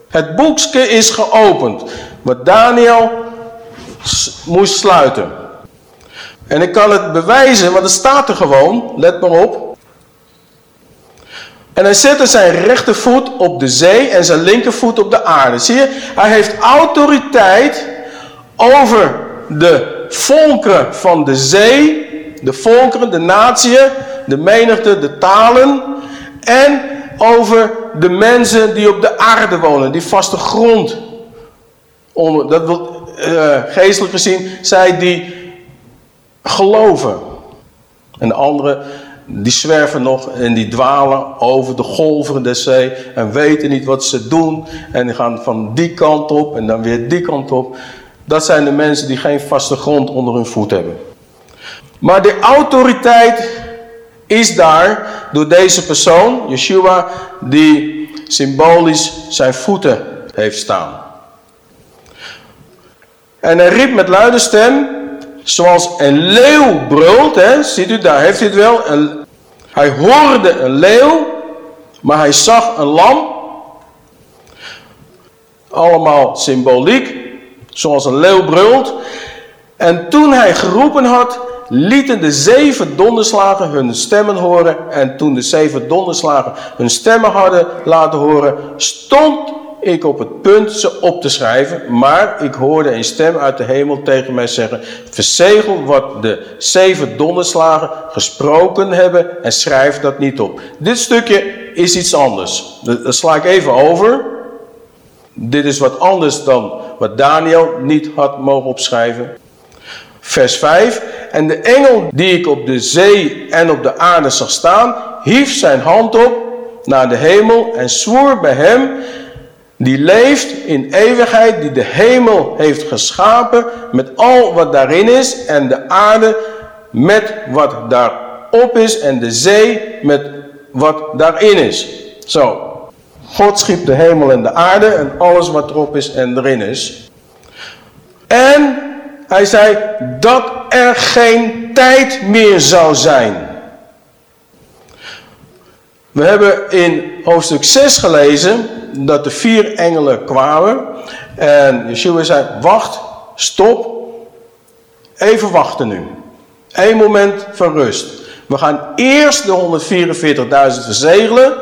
[SPEAKER 2] Het boekje is geopend. Wat Daniel moest sluiten. En ik kan het bewijzen, want het staat er gewoon. Let maar op. En hij zette zijn rechtervoet op de zee en zijn linkervoet op de aarde. Zie je? Hij heeft autoriteit over de volkeren van de zee, de volkeren, de natieën, de menigte, de talen en over de mensen die op de aarde wonen, die vaste grond. Dat wil uh, geestelijk gezien, zij die geloven. En de anderen die zwerven nog en die dwalen over de golven der zee en weten niet wat ze doen. En die gaan van die kant op en dan weer die kant op. Dat zijn de mensen die geen vaste grond onder hun voet hebben. Maar de autoriteit is daar door deze persoon, Yeshua, die symbolisch zijn voeten heeft staan. En hij riep met luide stem, zoals een leeuw brult, hè, ziet u, daar heeft u het wel. hij hoorde een leeuw, maar hij zag een lam. Allemaal symboliek, zoals een leeuw brult. En toen hij geroepen had, lieten de zeven donderslagen hun stemmen horen. En toen de zeven donderslagen hun stemmen hadden laten horen, stond ik op het punt ze op te schrijven, maar ik hoorde een stem uit de hemel tegen mij zeggen, verzegel wat de zeven donderslagen gesproken hebben en schrijf dat niet op. Dit stukje is iets anders. Dat sla ik even over. Dit is wat anders dan wat Daniel niet had mogen opschrijven. Vers 5. En de engel die ik op de zee en op de aarde zag staan, hief zijn hand op naar de hemel en zwoer bij hem die leeft in eeuwigheid, die de hemel heeft geschapen met al wat daarin is en de aarde met wat op is en de zee met wat daarin is. Zo, God schiep de hemel en de aarde en alles wat erop is en erin is. En hij zei dat er geen tijd meer zou zijn. We hebben in hoofdstuk 6 gelezen dat de vier engelen kwamen. En Yeshua zei, wacht, stop, even wachten nu. Eén moment van rust. We gaan eerst de 144.000 verzegelen.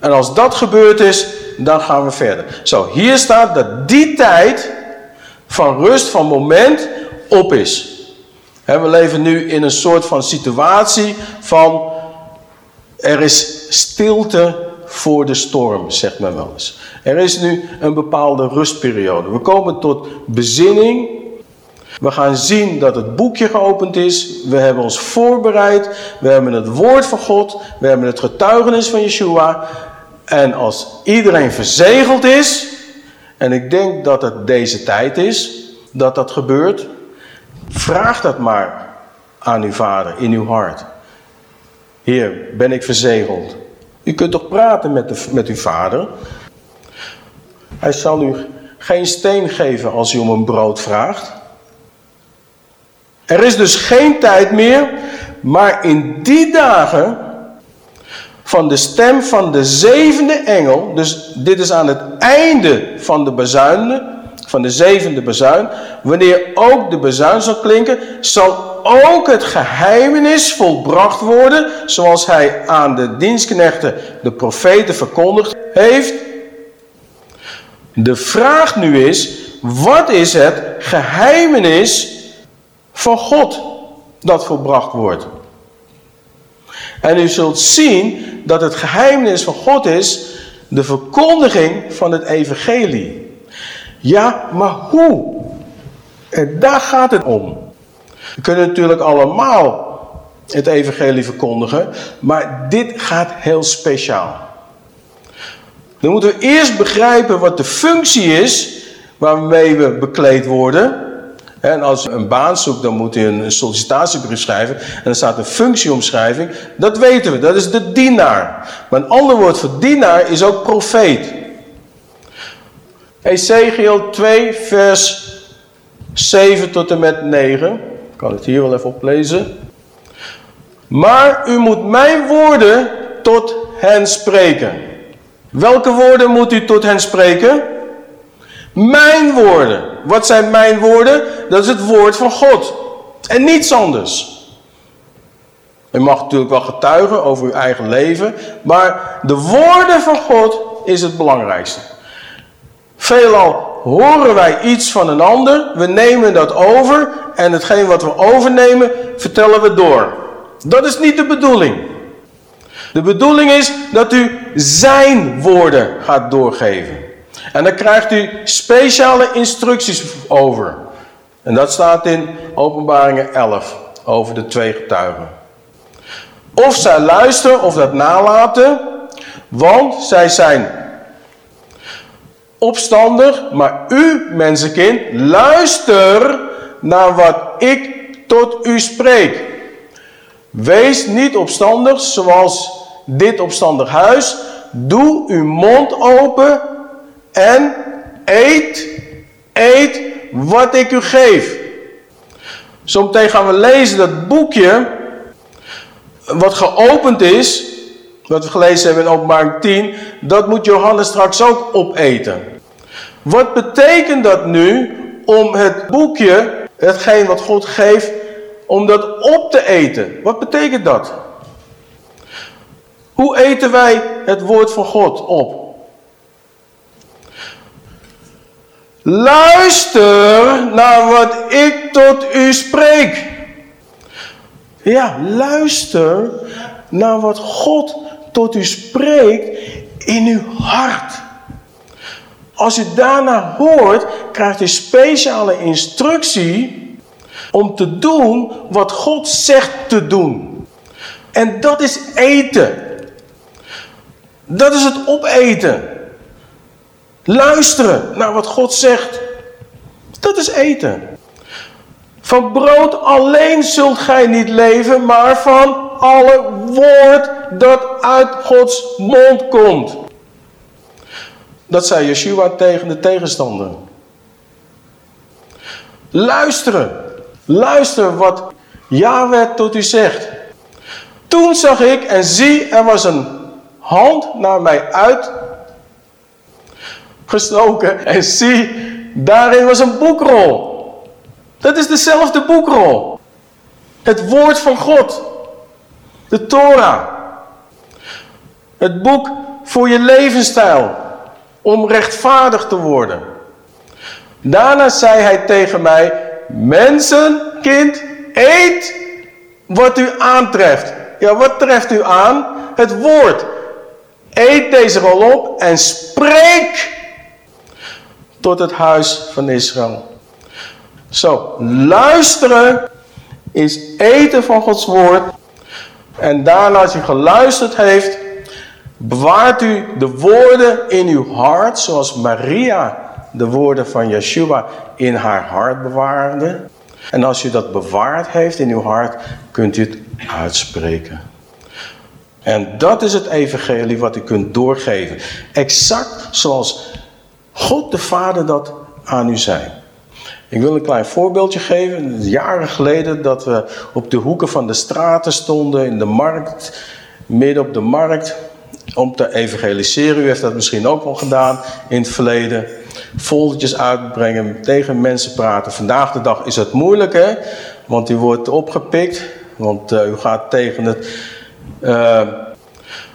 [SPEAKER 2] En als dat gebeurd is, dan gaan we verder. Zo, hier staat dat die tijd van rust, van moment, op is. we leven nu in een soort van situatie van... Er is stilte voor de storm, zegt men wel eens. Er is nu een bepaalde rustperiode. We komen tot bezinning. We gaan zien dat het boekje geopend is. We hebben ons voorbereid. We hebben het woord van God. We hebben het getuigenis van Yeshua. En als iedereen verzegeld is, en ik denk dat het deze tijd is, dat dat gebeurt, vraag dat maar aan uw vader in uw hart. Heer, ben ik verzegeld? U kunt toch praten met, de, met uw vader? Hij zal u geen steen geven als u om een brood vraagt. Er is dus geen tijd meer, maar in die dagen van de stem van de zevende engel, dus dit is aan het einde van de bezuinen, van de zevende bezuin, wanneer ook de bezuin zal klinken, zal ook het geheimenis volbracht worden, zoals hij aan de dienstknechten, de profeten verkondigd heeft. De vraag nu is, wat is het geheimenis van God dat volbracht wordt? En u zult zien dat het geheimenis van God is de verkondiging van het evangelie. Ja, maar hoe? En daar gaat het om. We kunnen natuurlijk allemaal het evangelie verkondigen, maar dit gaat heel speciaal. Dan moeten we eerst begrijpen wat de functie is waarmee we bekleed worden. En als je een baan zoekt, dan moet je een sollicitatiebrief schrijven. En dan staat een functieomschrijving. Dat weten we, dat is de dienaar. Maar een ander woord voor dienaar is ook profeet. Ezekiel 2 vers 7 tot en met 9. Ik kan het hier wel even oplezen. Maar u moet mijn woorden tot hen spreken. Welke woorden moet u tot hen spreken? Mijn woorden. Wat zijn mijn woorden? Dat is het woord van God. En niets anders. U mag natuurlijk wel getuigen over uw eigen leven. Maar de woorden van God is het belangrijkste. Veelal horen wij iets van een ander. We nemen dat over. En hetgeen wat we overnemen vertellen we door. Dat is niet de bedoeling. De bedoeling is dat u zijn woorden gaat doorgeven. En dan krijgt u speciale instructies over. En dat staat in openbaringen 11 over de twee getuigen. Of zij luisteren of dat nalaten, want zij zijn opstandig, maar u, mensenkind, luister naar wat ik tot u spreek. Wees niet opstandig zoals dit opstandig huis. Doe uw mond open en eet, eet wat ik u geef. Zometeen gaan we lezen dat boekje wat geopend is, wat we gelezen hebben in openbaring 10, dat moet Johannes straks ook opeten. Wat betekent dat nu om het boekje, hetgeen wat God geeft, om dat op te eten? Wat betekent dat? Hoe eten wij het woord van God op? Luister naar wat ik tot u spreek. Ja, luister naar wat God tot u spreekt in uw hart. Als u daarna hoort, krijgt u speciale instructie om te doen wat God zegt te doen. En dat is eten. Dat is het opeten. Luisteren naar wat God zegt. Dat is eten. Van brood alleen zult gij niet leven, maar van alle woord dat uit Gods mond komt. Dat zei Yeshua tegen de tegenstander. Luisteren. Luister wat Yahweh tot u zegt. Toen zag ik en zie, er was een hand naar mij uit gestoken. En zie, daarin was een boekrol. Dat is dezelfde boekrol. Het woord van God. De Torah. Het boek voor je levensstijl. Om rechtvaardig te worden. Daarna zei hij tegen mij, mensenkind, eet wat u aantreft. Ja, wat treft u aan? Het woord. Eet deze rol op en spreek tot het huis van Israël. Zo, luisteren is eten van Gods woord. En daarna als u geluisterd heeft, bewaart u de woorden in uw hart, zoals Maria de woorden van Yeshua in haar hart bewaarde. En als u dat bewaard heeft in uw hart, kunt u het uitspreken. En dat is het evangelie wat u kunt doorgeven. Exact zoals God de Vader dat aan u zei. Ik wil een klein voorbeeldje geven. Jaren geleden dat we op de hoeken van de straten stonden, in de markt, midden op de markt, om te evangeliseren. U heeft dat misschien ook wel gedaan in het verleden. Foldertjes uitbrengen, tegen mensen praten. Vandaag de dag is het moeilijk, hè? Want u wordt opgepikt, want uh, u gaat tegen het uh,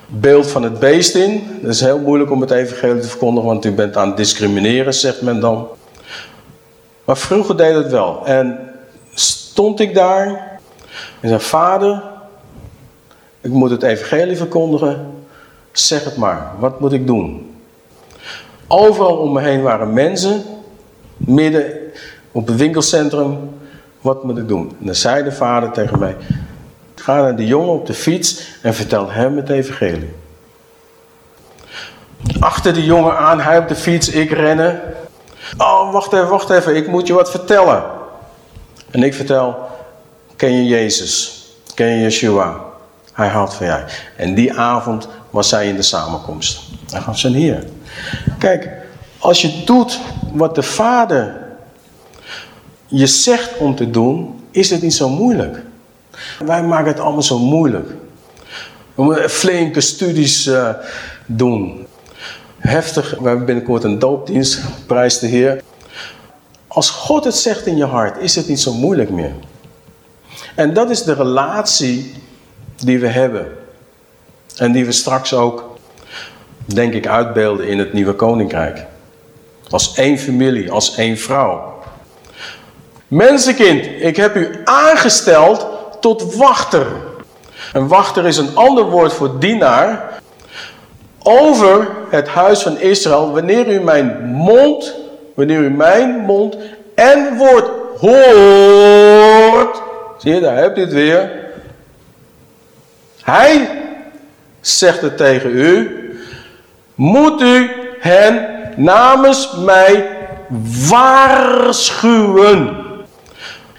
[SPEAKER 2] beeld van het beest in. Het is heel moeilijk om het evangelie te verkondigen, want u bent aan het discrimineren, zegt men dan. Maar vroeger deed het wel. En stond ik daar en zei, vader, ik moet het evangelie verkondigen. Zeg het maar, wat moet ik doen? Overal om me heen waren mensen, midden op het winkelcentrum. Wat moet ik doen? En dan zei de vader tegen mij, ga naar de jongen op de fiets en vertel hem het evangelie. Achter de jongen aan, hij op de fiets, ik rennen. Oh, wacht even, wacht even, ik moet je wat vertellen. En ik vertel, ken je Jezus? Ken je Yeshua? Hij houdt van jij. En die avond was zij in de samenkomst. En gaan ze hier. Kijk, als je doet wat de Vader je zegt om te doen, is het niet zo moeilijk. Wij maken het allemaal zo moeilijk. We moeten flinke studies uh, doen. Heftig, we hebben binnenkort een doopdienst, prijs de Heer. Als God het zegt in je hart, is het niet zo moeilijk meer. En dat is de relatie die we hebben. En die we straks ook, denk ik, uitbeelden in het nieuwe koninkrijk. Als één familie, als één vrouw. Mensenkind, ik heb u aangesteld tot wachter. Een wachter is een ander woord voor dienaar. Over het huis van Israël, wanneer u mijn mond, wanneer u mijn mond en woord hoort. Zie je, daar hebt u het weer. Hij zegt het tegen u. Moet u hen namens mij waarschuwen.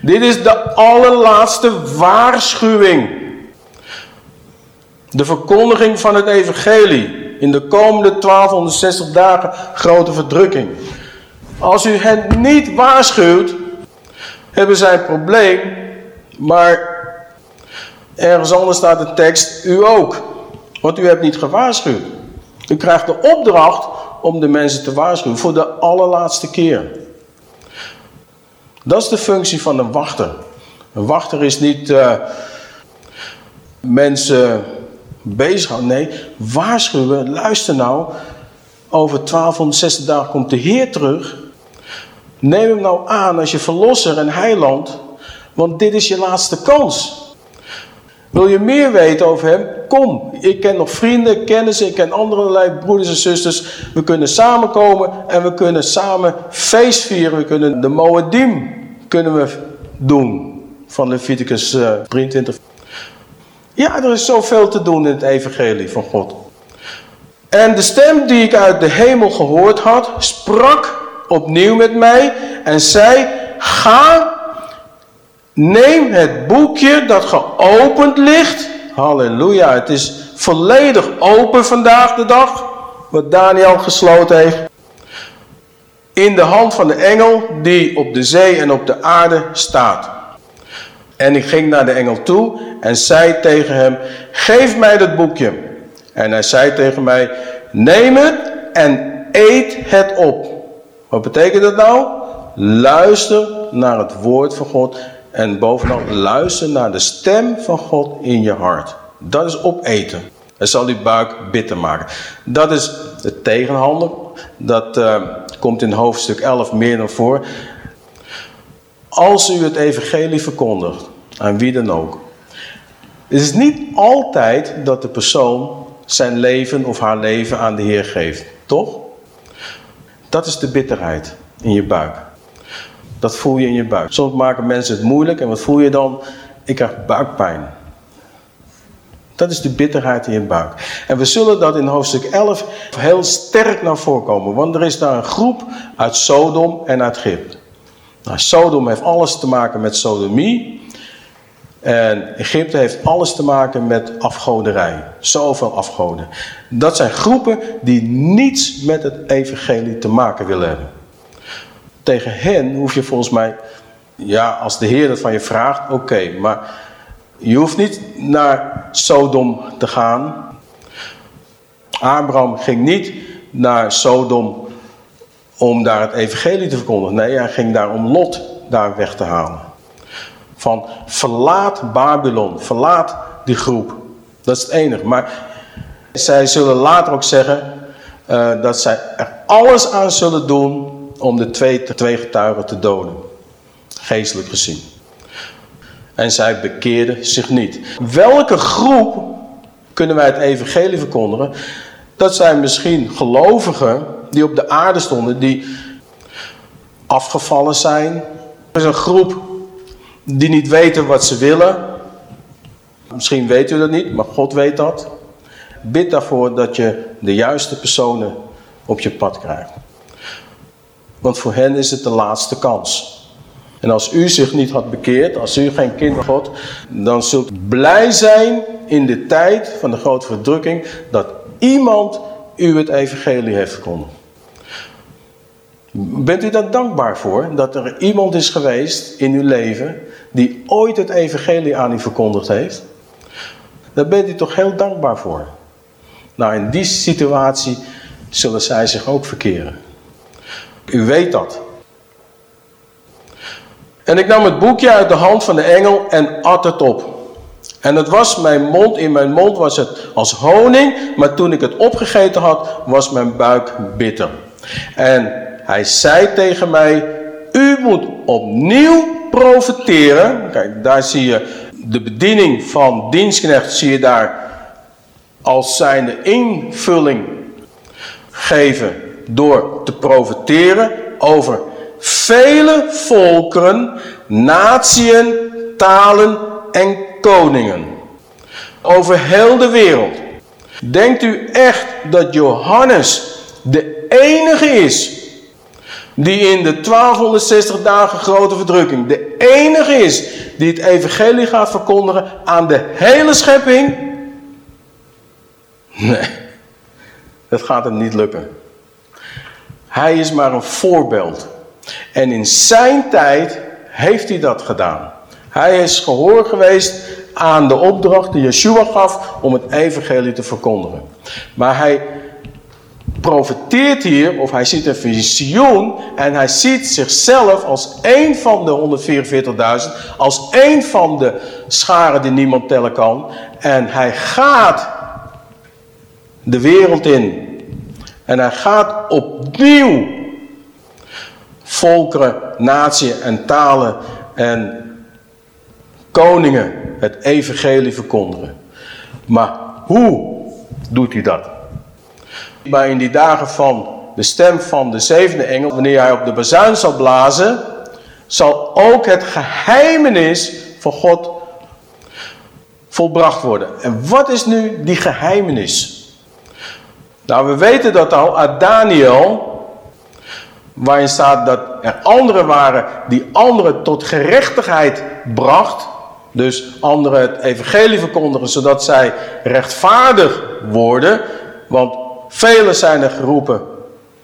[SPEAKER 2] Dit is de allerlaatste waarschuwing. De verkondiging van het evangelie in de komende 1260 dagen grote verdrukking. Als u hen niet waarschuwt, hebben zij een probleem, maar ergens anders staat de tekst, u ook. Want u hebt niet gewaarschuwd. U krijgt de opdracht om de mensen te waarschuwen voor de allerlaatste keer. Dat is de functie van een wachter. Een wachter is niet uh, mensen bezighouden. Nee, waarschuwen. Luister nou. Over 1260 dagen komt de Heer terug. Neem hem nou aan als je verlosser en heiland. Want dit is je laatste kans. Wil je meer weten over hem? Kom, ik ken nog vrienden, kennissen, ik ken andere broeders en zusters. We kunnen samenkomen en we kunnen samen feest vieren. We kunnen de Moedim kunnen we doen van Leviticus 23. Ja, er is zoveel te doen in het evangelie van God. En de stem die ik uit de hemel gehoord had, sprak opnieuw met mij en zei, ga Neem het boekje dat geopend ligt. Halleluja, het is volledig open vandaag de dag. Wat Daniel gesloten heeft. In de hand van de engel die op de zee en op de aarde staat. En ik ging naar de engel toe en zei tegen hem, geef mij dat boekje. En hij zei tegen mij, neem het en eet het op. Wat betekent dat nou? Luister naar het woord van God en bovenal luister naar de stem van God in je hart. Dat is opeten. Het zal die buik bitter maken. Dat is het tegenhandel. Dat uh, komt in hoofdstuk 11 meer dan voor. Als u het evangelie verkondigt, aan wie dan ook. Het is niet altijd dat de persoon zijn leven of haar leven aan de Heer geeft. Toch? Dat is de bitterheid in je buik. Dat voel je in je buik. Soms maken mensen het moeilijk en wat voel je dan? Ik krijg buikpijn. Dat is de bitterheid in je buik. En we zullen dat in hoofdstuk 11 heel sterk naar voren komen. Want er is daar een groep uit Sodom en uit Egypte. Nou, Sodom heeft alles te maken met sodomie. En Egypte heeft alles te maken met afgoderij. Zoveel afgoden. Dat zijn groepen die niets met het evangelie te maken willen hebben. Tegen hen hoef je volgens mij, ja, als de Heer dat van je vraagt, oké. maar je hoeft niet naar Sodom te gaan. Abraham ging niet naar Sodom om daar het evangelie te verkondigen. Nee, hij ging daar om Lot daar weg te halen. Van verlaat Babylon, verlaat die groep. Dat is het enige. Maar zij zullen later ook zeggen uh, dat zij er alles aan zullen doen om de twee, twee getuigen te doden. Geestelijk gezien. En zij bekeerden zich niet. Welke groep kunnen wij het evangelie verkondigen? Dat zijn misschien gelovigen die op de aarde stonden, die afgevallen zijn. Er is een groep die niet weten wat ze willen. Misschien weet u dat niet, maar God weet dat. Bid daarvoor dat je de juiste personen op je pad krijgt. Want voor hen is het de laatste kans. En als u zich niet had bekeerd, als u geen kind van God, dan zult u blij zijn in de tijd van de grote verdrukking dat iemand u het evangelie heeft verkondigd. Bent u daar dankbaar voor dat er iemand is geweest in uw leven die ooit het evangelie aan u verkondigd heeft? Daar bent u toch heel dankbaar voor. Nou, in die situatie zullen zij zich ook verkeren. U weet dat. En ik nam het boekje uit de hand van de engel en at het op. En het was mijn mond, in mijn mond was het als honing, maar toen ik het opgegeten had, was mijn buik bitter. En hij zei tegen mij, u moet opnieuw profiteren. Kijk, daar zie je de bediening van dienstknecht, zie je daar als zijnde invulling geven door te profiteren over vele volkeren, natieën, talen en koningen. Over heel de wereld. Denkt u echt dat Johannes de enige is die in de 1260 dagen grote verdrukking, de enige is die het evangelie gaat verkondigen aan de hele schepping? Nee, dat gaat hem niet lukken. Hij is maar een voorbeeld. En in zijn tijd heeft hij dat gedaan. Hij is gehoor geweest aan de opdracht die Yeshua gaf om het evangelie te verkondigen. Maar hij profeteert hier, of hij ziet een visioen en hij ziet zichzelf als een van de 144.000, als een van de scharen die niemand tellen kan. En hij gaat de wereld in. En hij gaat opnieuw volkeren, naties en talen en koningen het evangelie verkondigen. Maar hoe doet hij dat? Maar in die dagen van de stem van de zevende engel, wanneer hij op de bazuin zal blazen, zal ook het geheimenis van God volbracht worden. En wat is nu die geheimenis? Nou, we weten dat al uit Daniel, waarin staat dat er anderen waren die anderen tot gerechtigheid bracht. Dus anderen het evangelie verkondigen zodat zij rechtvaardig worden. Want velen zijn er geroepen,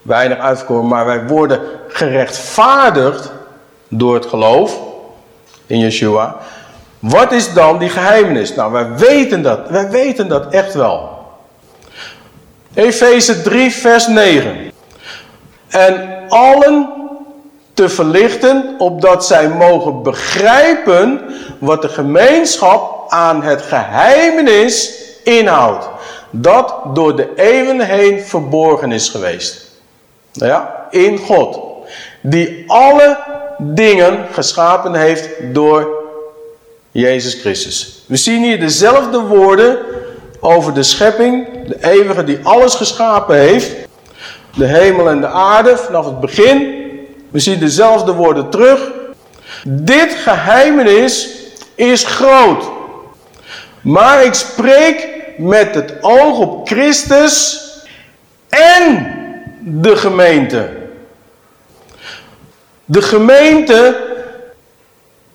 [SPEAKER 2] weinig uitgekomen, maar wij worden gerechtvaardigd door het geloof in Yeshua. Wat is dan die geheimenis? Nou, wij weten dat. Wij weten dat echt wel. Efeze 3, vers 9. En allen te verlichten, opdat zij mogen begrijpen wat de gemeenschap aan het geheimenis inhoudt. Dat door de eeuwen heen verborgen is geweest. Ja, in God. Die alle dingen geschapen heeft door Jezus Christus. We zien hier dezelfde woorden over de schepping, de eeuwige die alles geschapen heeft. De hemel en de aarde vanaf het begin. We zien dezelfde woorden terug. Dit geheimenis is groot. Maar ik spreek met het oog op Christus en de gemeente. De gemeente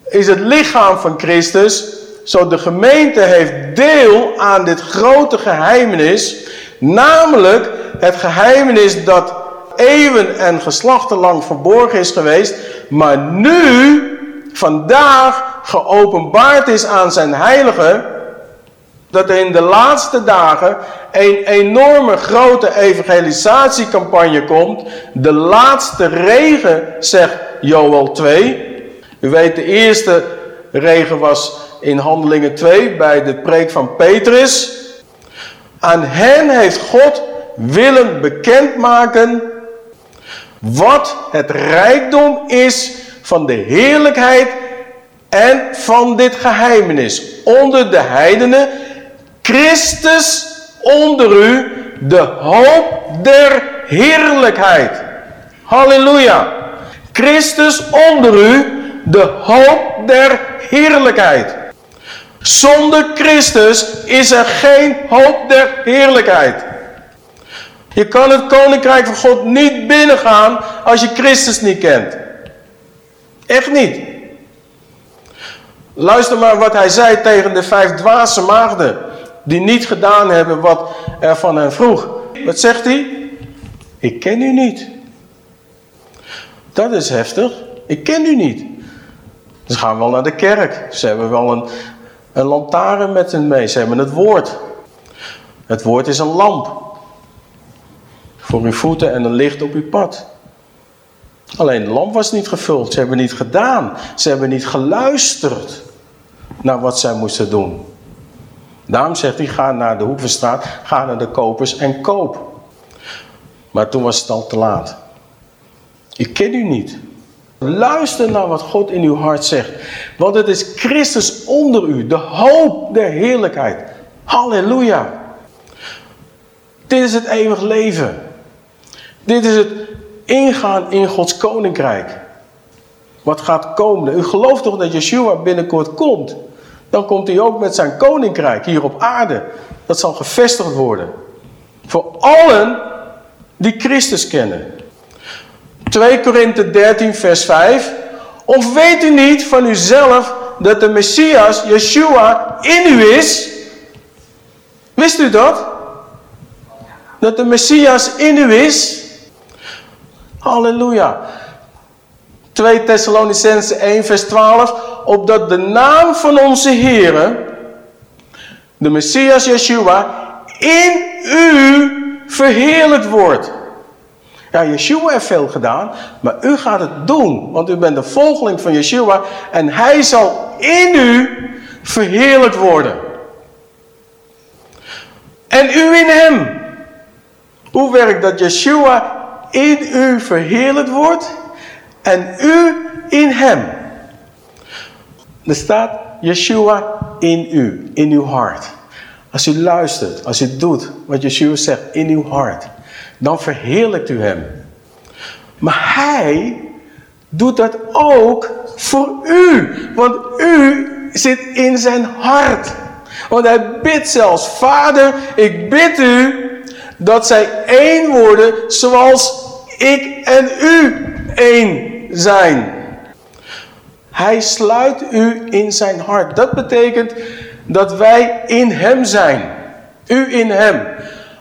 [SPEAKER 2] is het lichaam van Christus. Zo de gemeente heeft deel aan dit grote geheimenis. Namelijk het geheimenis dat eeuwen en geslachten lang verborgen is geweest. Maar nu, vandaag, geopenbaard is aan zijn heiligen. Dat er in de laatste dagen een enorme grote evangelisatiecampagne komt. De laatste regen, zegt Joel 2. U weet, de eerste regen was in Handelingen 2 bij de preek van Petrus. Aan hen heeft God willen bekendmaken wat het rijkdom is van de heerlijkheid en van dit geheimenis. Onder de heidenen, Christus onder u, de hoop der heerlijkheid. Halleluja. Christus onder u, de hoop der heerlijkheid. Zonder Christus is er geen hoop der heerlijkheid. Je kan het koninkrijk van God niet binnengaan als je Christus niet kent. Echt niet. Luister maar wat hij zei tegen de vijf dwaze maagden. Die niet gedaan hebben wat er van hen vroeg. Wat zegt hij? Ik ken u niet. Dat is heftig. Ik ken u niet. Ze gaan wel naar de kerk. Ze hebben wel een, een lantaarn met hen mee. Ze hebben het woord. Het woord is een lamp. Voor uw voeten en een licht op uw pad. Alleen de lamp was niet gevuld. Ze hebben niet gedaan. Ze hebben niet geluisterd naar wat zij moesten doen. Daarom zegt hij, ga naar de Hoevenstraat, ga naar de kopers en koop. Maar toen was het al te laat. Ik ken u niet. Luister naar wat God in uw hart zegt. Want het is Christus onder u, de hoop der heerlijkheid. Halleluja. Dit is het eeuwig leven. Dit is het ingaan in Gods koninkrijk. Wat gaat komen. U gelooft toch dat Yeshua binnenkort komt? Dan komt hij ook met zijn koninkrijk hier op aarde. Dat zal gevestigd worden. Voor allen die Christus kennen. 2 Korinthe 13 vers 5. Of weet u niet van uzelf dat de Messias, Yeshua, in u is? Wist u dat? Dat de Messias in u is? Halleluja. 2 Thessalonicense 1 vers 12. Opdat de naam van onze Heere, de Messias Yeshua, in u verheerlijkt wordt. Ja, Yeshua heeft veel gedaan, maar u gaat het doen. Want u bent de volgeling van Yeshua en hij zal in u verheerlijkt worden. En u in hem. Hoe werkt dat Yeshua in u verheerlijkt wordt en u in hem? Er staat Yeshua in u, in uw hart. Als u luistert, als u doet wat Yeshua zegt in uw hart dan verheerlijkt u hem. Maar hij doet dat ook voor u. Want u zit in zijn hart. Want hij bidt zelfs, Vader, ik bid u dat zij één worden zoals ik en u één zijn. Hij sluit u in zijn hart. Dat betekent dat wij in hem zijn. U in hem.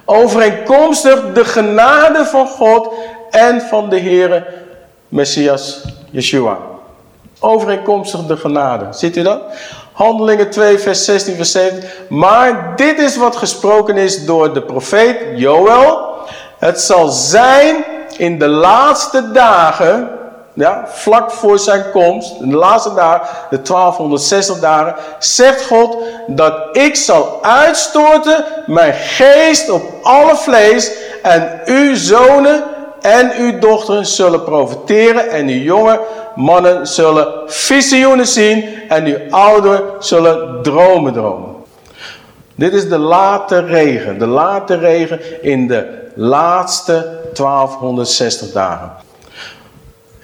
[SPEAKER 2] Overeenkomstig de genade van God en van de Heere Messias Yeshua. Overeenkomstig de genade. Ziet u dat? Handelingen 2 vers 16 vers 17. Maar dit is wat gesproken is door de profeet Joel. Het zal zijn in de laatste dagen ja, vlak voor zijn komst, de laatste dagen, de 1260 dagen, zegt God dat ik zal uitstorten mijn geest op alle vlees en uw zonen en uw dochteren zullen profiteren en uw jonge mannen zullen visioenen zien en uw ouderen zullen dromen dromen. Dit is de late regen, de late regen in de laatste 1260 dagen.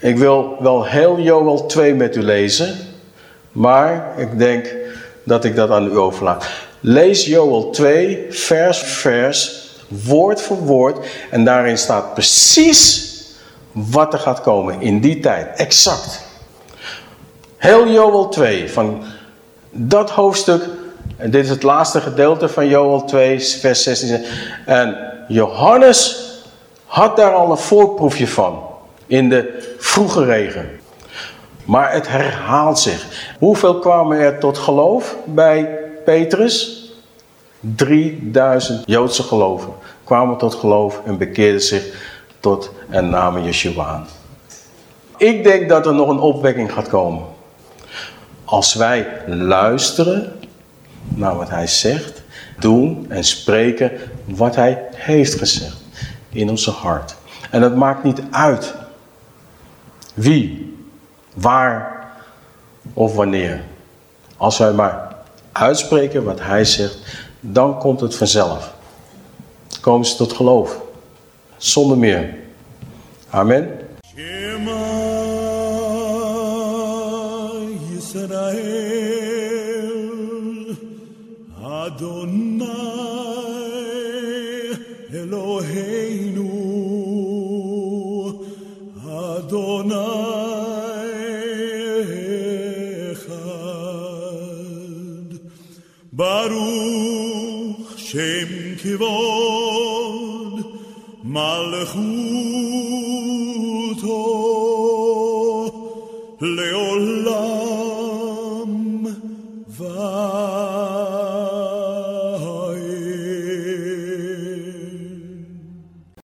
[SPEAKER 2] Ik wil wel heel Joel 2 met u lezen, maar ik denk dat ik dat aan u overlaat. Lees Joel 2, vers voor vers, woord voor woord. En daarin staat precies wat er gaat komen in die tijd. Exact. Heel Joel 2, van dat hoofdstuk. En dit is het laatste gedeelte van Joel 2, vers 16. En Johannes had daar al een voorproefje van in de vroege regen. Maar het herhaalt zich. Hoeveel kwamen er tot geloof bij Petrus? 3000 Joodse geloven kwamen tot geloof en bekeerden zich tot en namen Yeshua aan. Ik denk dat er nog een opwekking gaat komen. Als wij luisteren naar wat hij zegt, doen en spreken wat hij heeft gezegd in onze hart. En het maakt niet uit wie, waar of wanneer. Als wij maar uitspreken wat hij zegt, dan komt het vanzelf. Komen ze tot geloof. Zonder meer. Amen.
[SPEAKER 1] Adonai kivod malchuto leo